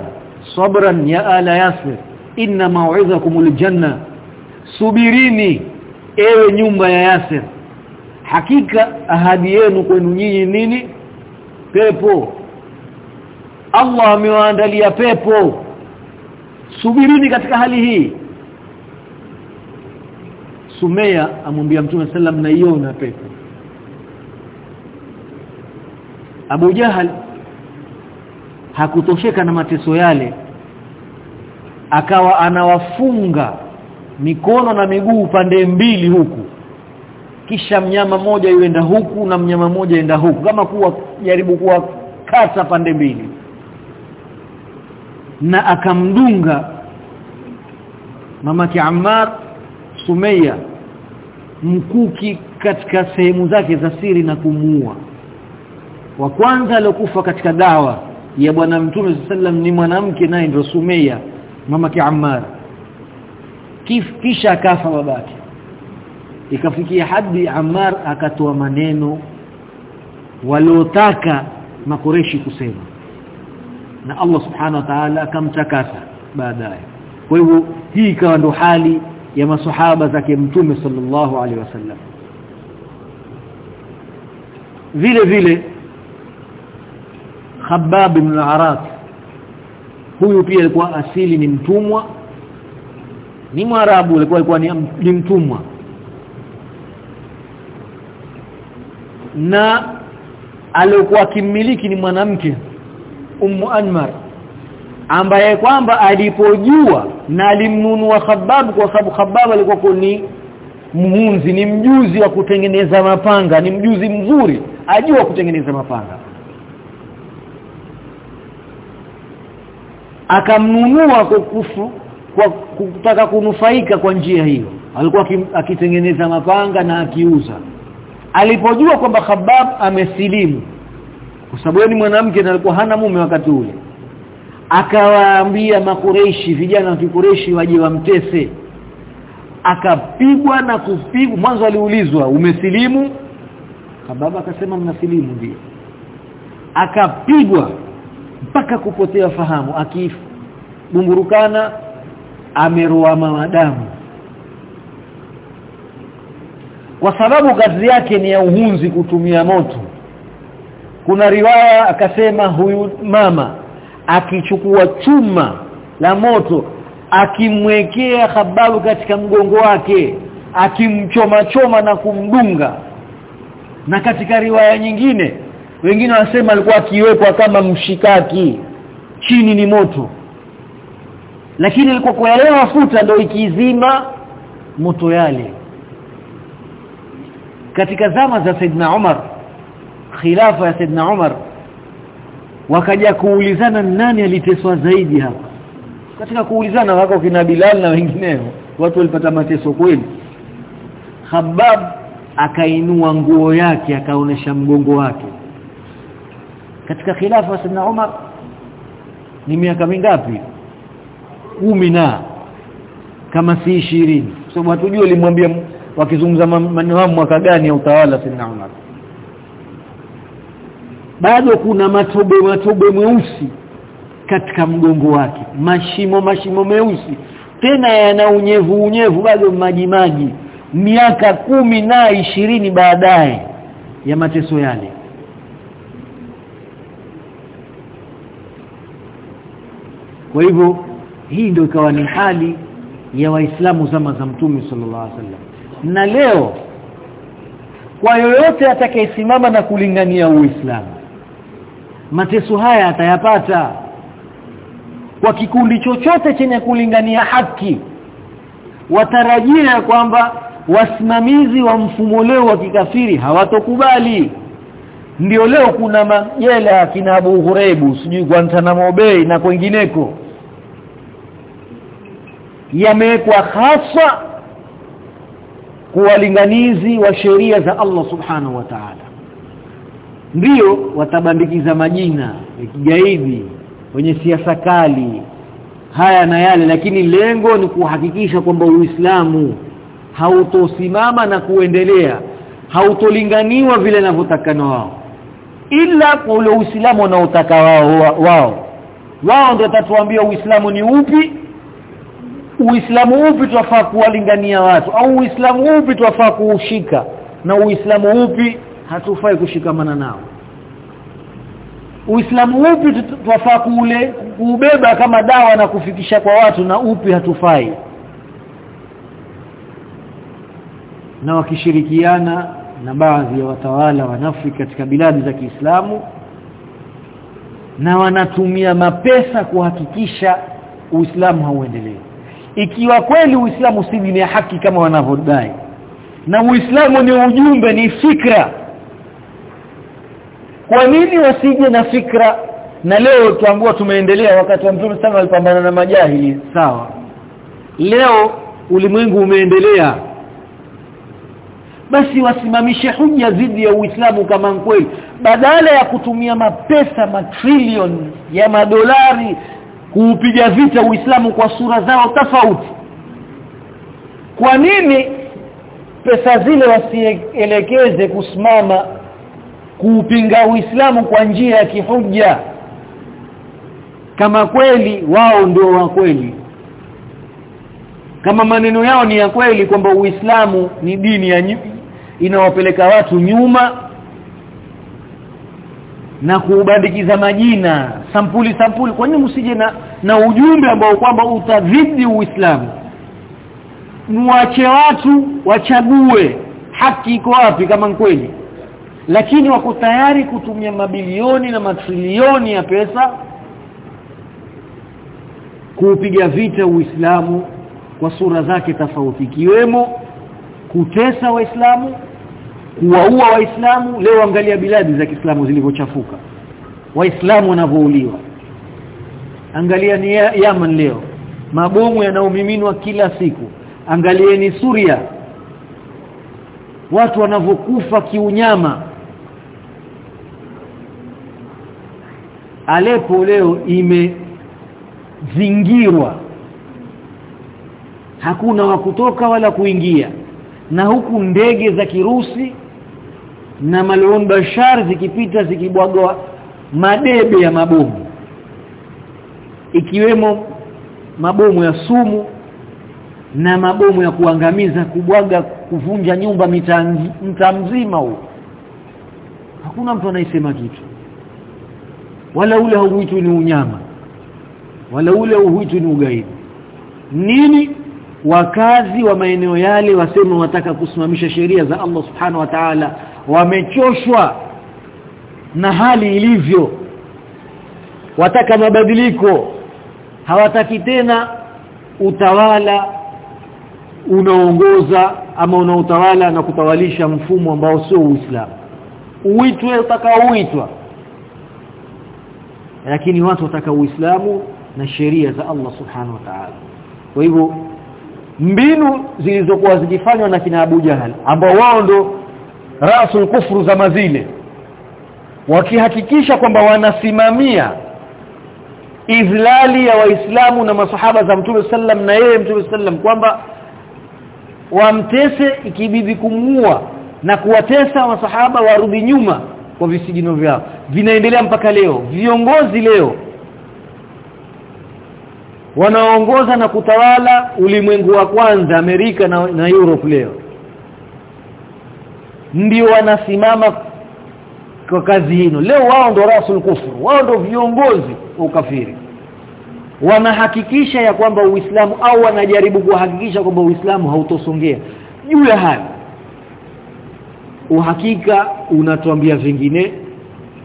sabran ya ala yasir inna mau'izakumul janna subirini ewe nyumba ya yasir. Hakika ahadi yenu kwenu nyinyi nini? Pepo. Allah amewaandalia pepo. Subirini katika hali hii. Sumeya amwambia Mtume sallam naiona pepo. Abu Jahal hakutosheka na mateso yale akawa anawafunga mikono na miguu pande mbili huku. Kisha mnyama mmoja yuenda huku na mnyama mmoja yenda huku. Kama kuwa jaribu kuwa kata pande mbili. Na akamdunga mamake Ammar Sumeya mkuki katika sehemu zake za siri na kumuua. Wa kwanza aliokufa katika dawa ya bwana mtume sallam ni mwanamke naye ndio Sumeya mamake Ammar kisha akafa babake. Ikafikia hadi Ammar akatoa maneno waliotaka makoreshi kusema. Na Allah subhanahu wa ta'ala akamtakasa baadaye. Kwa hivyo hii ikawa ndo hali ya masahaba zake mtume sallallahu alaihi wasallam. Vile vile Khabbab ibn al-Arat huyu pia alikuwa asili ni mtumwa ni mwarabu alikuwa alikuwa ni, mtumwa. Na aliyokuwa kimiliki ni mwanamke umu Anmar ambaye kwamba alipojua na alimnunua Khabbab kwa sababu Khabbab alikuwa ni muhunzi ni mjuzi wa kutengeneza mapanga ni mjuzi mzuri ajua kutengeneza mapanga. Akamnunua kwa kwa kutaka kunufaika kwa njia hiyo. Alikuwa akitengeneza mapanga na akiuza. Alipojua kwamba Khabbab amesilimu kwa sababu ni mwanamke na alikuwa hana mume wakati ule akawaambia makureishi vijana wa kikureishi waje wamtese. Akapigwa na kupigwa. Mwanzo aliulizwa umesilimu? Khabab akasema mnasilimu ndio. Akapigwa mpaka kupotea fahamu akibumburukana ameroa madamu kwa sababu kazi yake ni ya uhunzi kutumia moto. Kuna riwaya akasema huyu mama akichukua chuma la moto akimwekea hababu katika mgongo wake akimchoma choma na kumdunga. Na katika riwaya nyingine wengine wanasema alikuwa akiwekwa kama mshikaki. Chini ni moto lakini ilikuwa yale mafuta ndio ikizima moto yale. Katika zama za Saidna Umar khilafa ya Saidna Umar wakaja kuulizana nani aliteswa zaidi hapa. Katika kuulizana wako kina Bilal na wengineo watu walipata mateso kweli. Khabbab akainua nguo yake akaonesha mgongo wake. Katika khilafa ya Saidna Umar ni miaka mingapi kumi na kama si ishirini. Kwa sababu hatujui alimwambia wakizungumza maneno mwaka gani ya utawala Saidna Umar. Bado kuna matobe matobe mweusi katika mgongo wake. Mashimo mashimo meusi. Tena yana unyevu unyevu bado maji maji. Miaka kumi na ishirini baadaye ya mateso yale. Kwa hivyo hii ndio ikawa ni hali ya waislamu zama za mtume sallallahu alaihi wasallam. Na leo kwa yoyote atakayesimama na kulingania uislamu mateso haya atayapata. Kwa kikundi chochote chenye kulingania haki watarajia kwamba wasimamizi wa mfumo leo wa kikafiri hawatokubali. Ndio leo kuna majela kina Abu Ghuraibu sijui Guantanamo Bay na kwengineko yamewekwa hasa kuwalinganizi wa sheria za Allah subhanahu wa ta'ala. Ndio watabandikiza majina ya kigaidi wenye siasa kali haya na yale lakini lengo ni kuhakikisha kwamba Uislamu hautosimama na kuendelea hautolinganiwa vile ninavyotakana wao. Ila kwa ule Uislamu wanaotaka wao wao. Wao ndio watatuambia Uislamu ni upi Uislamu upi twafaa kuwalingania watu? Au Uislamu upi twafaa kuushika? Na Uislamu upi hatufai kushikamana nao? Uislamu upi twafaa kuule kuubeba kama dawa na kufikisha kwa watu na upi hatufai? Na wakishirikiana na baadhi ya watawala wanafiki katika biladi za Kiislamu na wanatumia mapesa kuhakikisha Uislamu hauendelee ikiwa kweli Uislamu si dini ya haki kama wanavyodai na Uislamu ni ujumbe ni fikra kwa nini wasije na fikra? Na leo tuambua tumeendelea wakati wa Mtume sana alipambana na majahili sawa. Leo ulimwengu umeendelea. Basi wasimamishe hujja dhidi ya Uislamu kama kweli. Badala ya kutumia mapesa matrilion ya madolari kuupiga vita Uislamu kwa sura zao tofauti. Kwa nini pesa zile wasielekeze kusimama kuupinga Uislamu kwa njia ya kihuja? Kama kweli wao ndio wa kweli. Kama maneno yao ni ya kweli kwamba Uislamu ni dini ya inawapeleka watu nyuma na kuubandikiza majina sampuli sampuli. Kwa nini msije na, na ujumbe ambao kwamba utadhidi Uislamu? Muache watu wachague haki iko wapi kama kweli. Lakini wako tayari kutumia mabilioni na matrilioni ya pesa kuupiga vita Uislamu kwa sura zake tofauti. Kiwemo kutesa waislamu kuwaua waislamu. Leo angalia biladi za Kiislamu zilivyochafuka waislamu wanavuuliwa angalia ni Yaman leo. Mabomu yanaomiminwa kila siku. Angalieni Suria. Watu wanavyokufa kiunyama. Alepo leo imezingirwa. Hakuna wa kutoka wala kuingia. Na huku ndege za kirusi na malon bashar zikipita zikibwaga madebe ya mabomu. Ikiwemo mabomu ya sumu na mabomu ya kuangamiza kubwaga kuvunja nyumba mta mzima huo. Hakuna mtu anayesema kitu. Wala ule huitwi ni unyama. Wala ule huitwi ni ugaidi. Nini? Wakazi wa maeneo yale wasema wataka kusimamisha sheria za Allah subhanahu wa ta'ala. Wamechoshwa na hali ilivyo. Wataka mabadiliko hawataki tena utawala unaongoza ama unaotawala na kutawalisha mfumo ambao sio Uislamu. Uitwe utakaoitwa. Lakini watu wataka Uislamu na sheria za Allah subhanahu wa ta'ala. Kwa hivyo mbinu zilizokuwa zikifanywa na kina Abu Jahal ambao wao ndo rasul kufru za mazile wakihakikisha kwamba wanasimamia izlali ya waislamu na masahaba za Mtume sallam na yeye Mtume sallam kwamba wamtese ikibidi kumuua na kuwatesa masahaba warudi nyuma kwa visigino vyao. Vinaendelea mpaka leo. Viongozi leo wanaongoza na kutawala ulimwengu wa kwanza Amerika na, na Europe leo. Ndio wanasimama kwa kazi hino leo wao ndo rasul kufur wao ndo viongozi wa ukafiri. Wanahakikisha ya kwamba Uislamu au wanajaribu kuhakikisha kwamba Uislamu hautosongea. Juu ya hali uhakika unatuambia vingine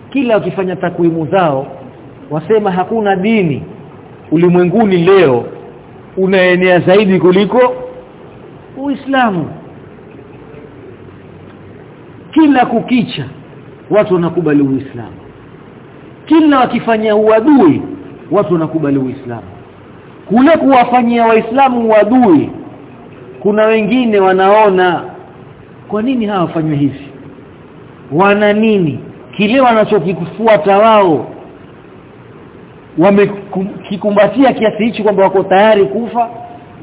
kila wakifanya takwimu zao wasema hakuna dini ulimwenguni leo unaenea zaidi kuliko Uislamu. Kila kukicha watu wanakubali Uislamu. Kila wakifanya uadui watu wanakubali Uislamu. Kule kuwafanyia waislamu uadui kuna wengine wanaona kwa nini hawafanywe hivi? Wana nini? Kile wanachokifuata wao wamekikumbatia kiasi hichi kwamba wako tayari kufa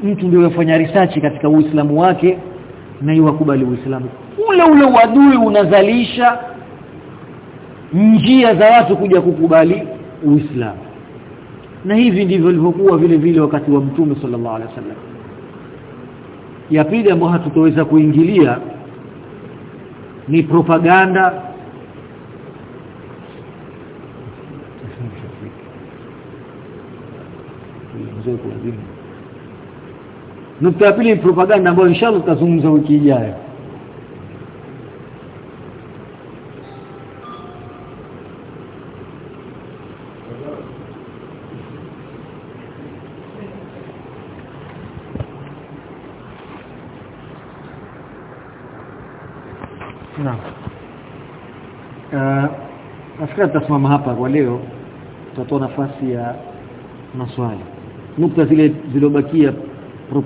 mtu ndio yafanya research katika Uislamu wake na iwakubali Uislamu. Ule ule uadui unazalisha njia za watu kuja kukubali Uislamu. Na hivi ndivyo ilivyokuwa vile vile wakati wa Mtume sallallahu alaihi wasallam. Ya pili ambayo hatutoweza kuingilia ni propaganda. Nukta ya pili ni propaganda ambayo inshallah tutazungumza wiki ijayo Naam. Uh, nafikiri tutasimama hapa kwa leo tutatoa nafasi ya maswali. Nukta zile zilobakia propaganda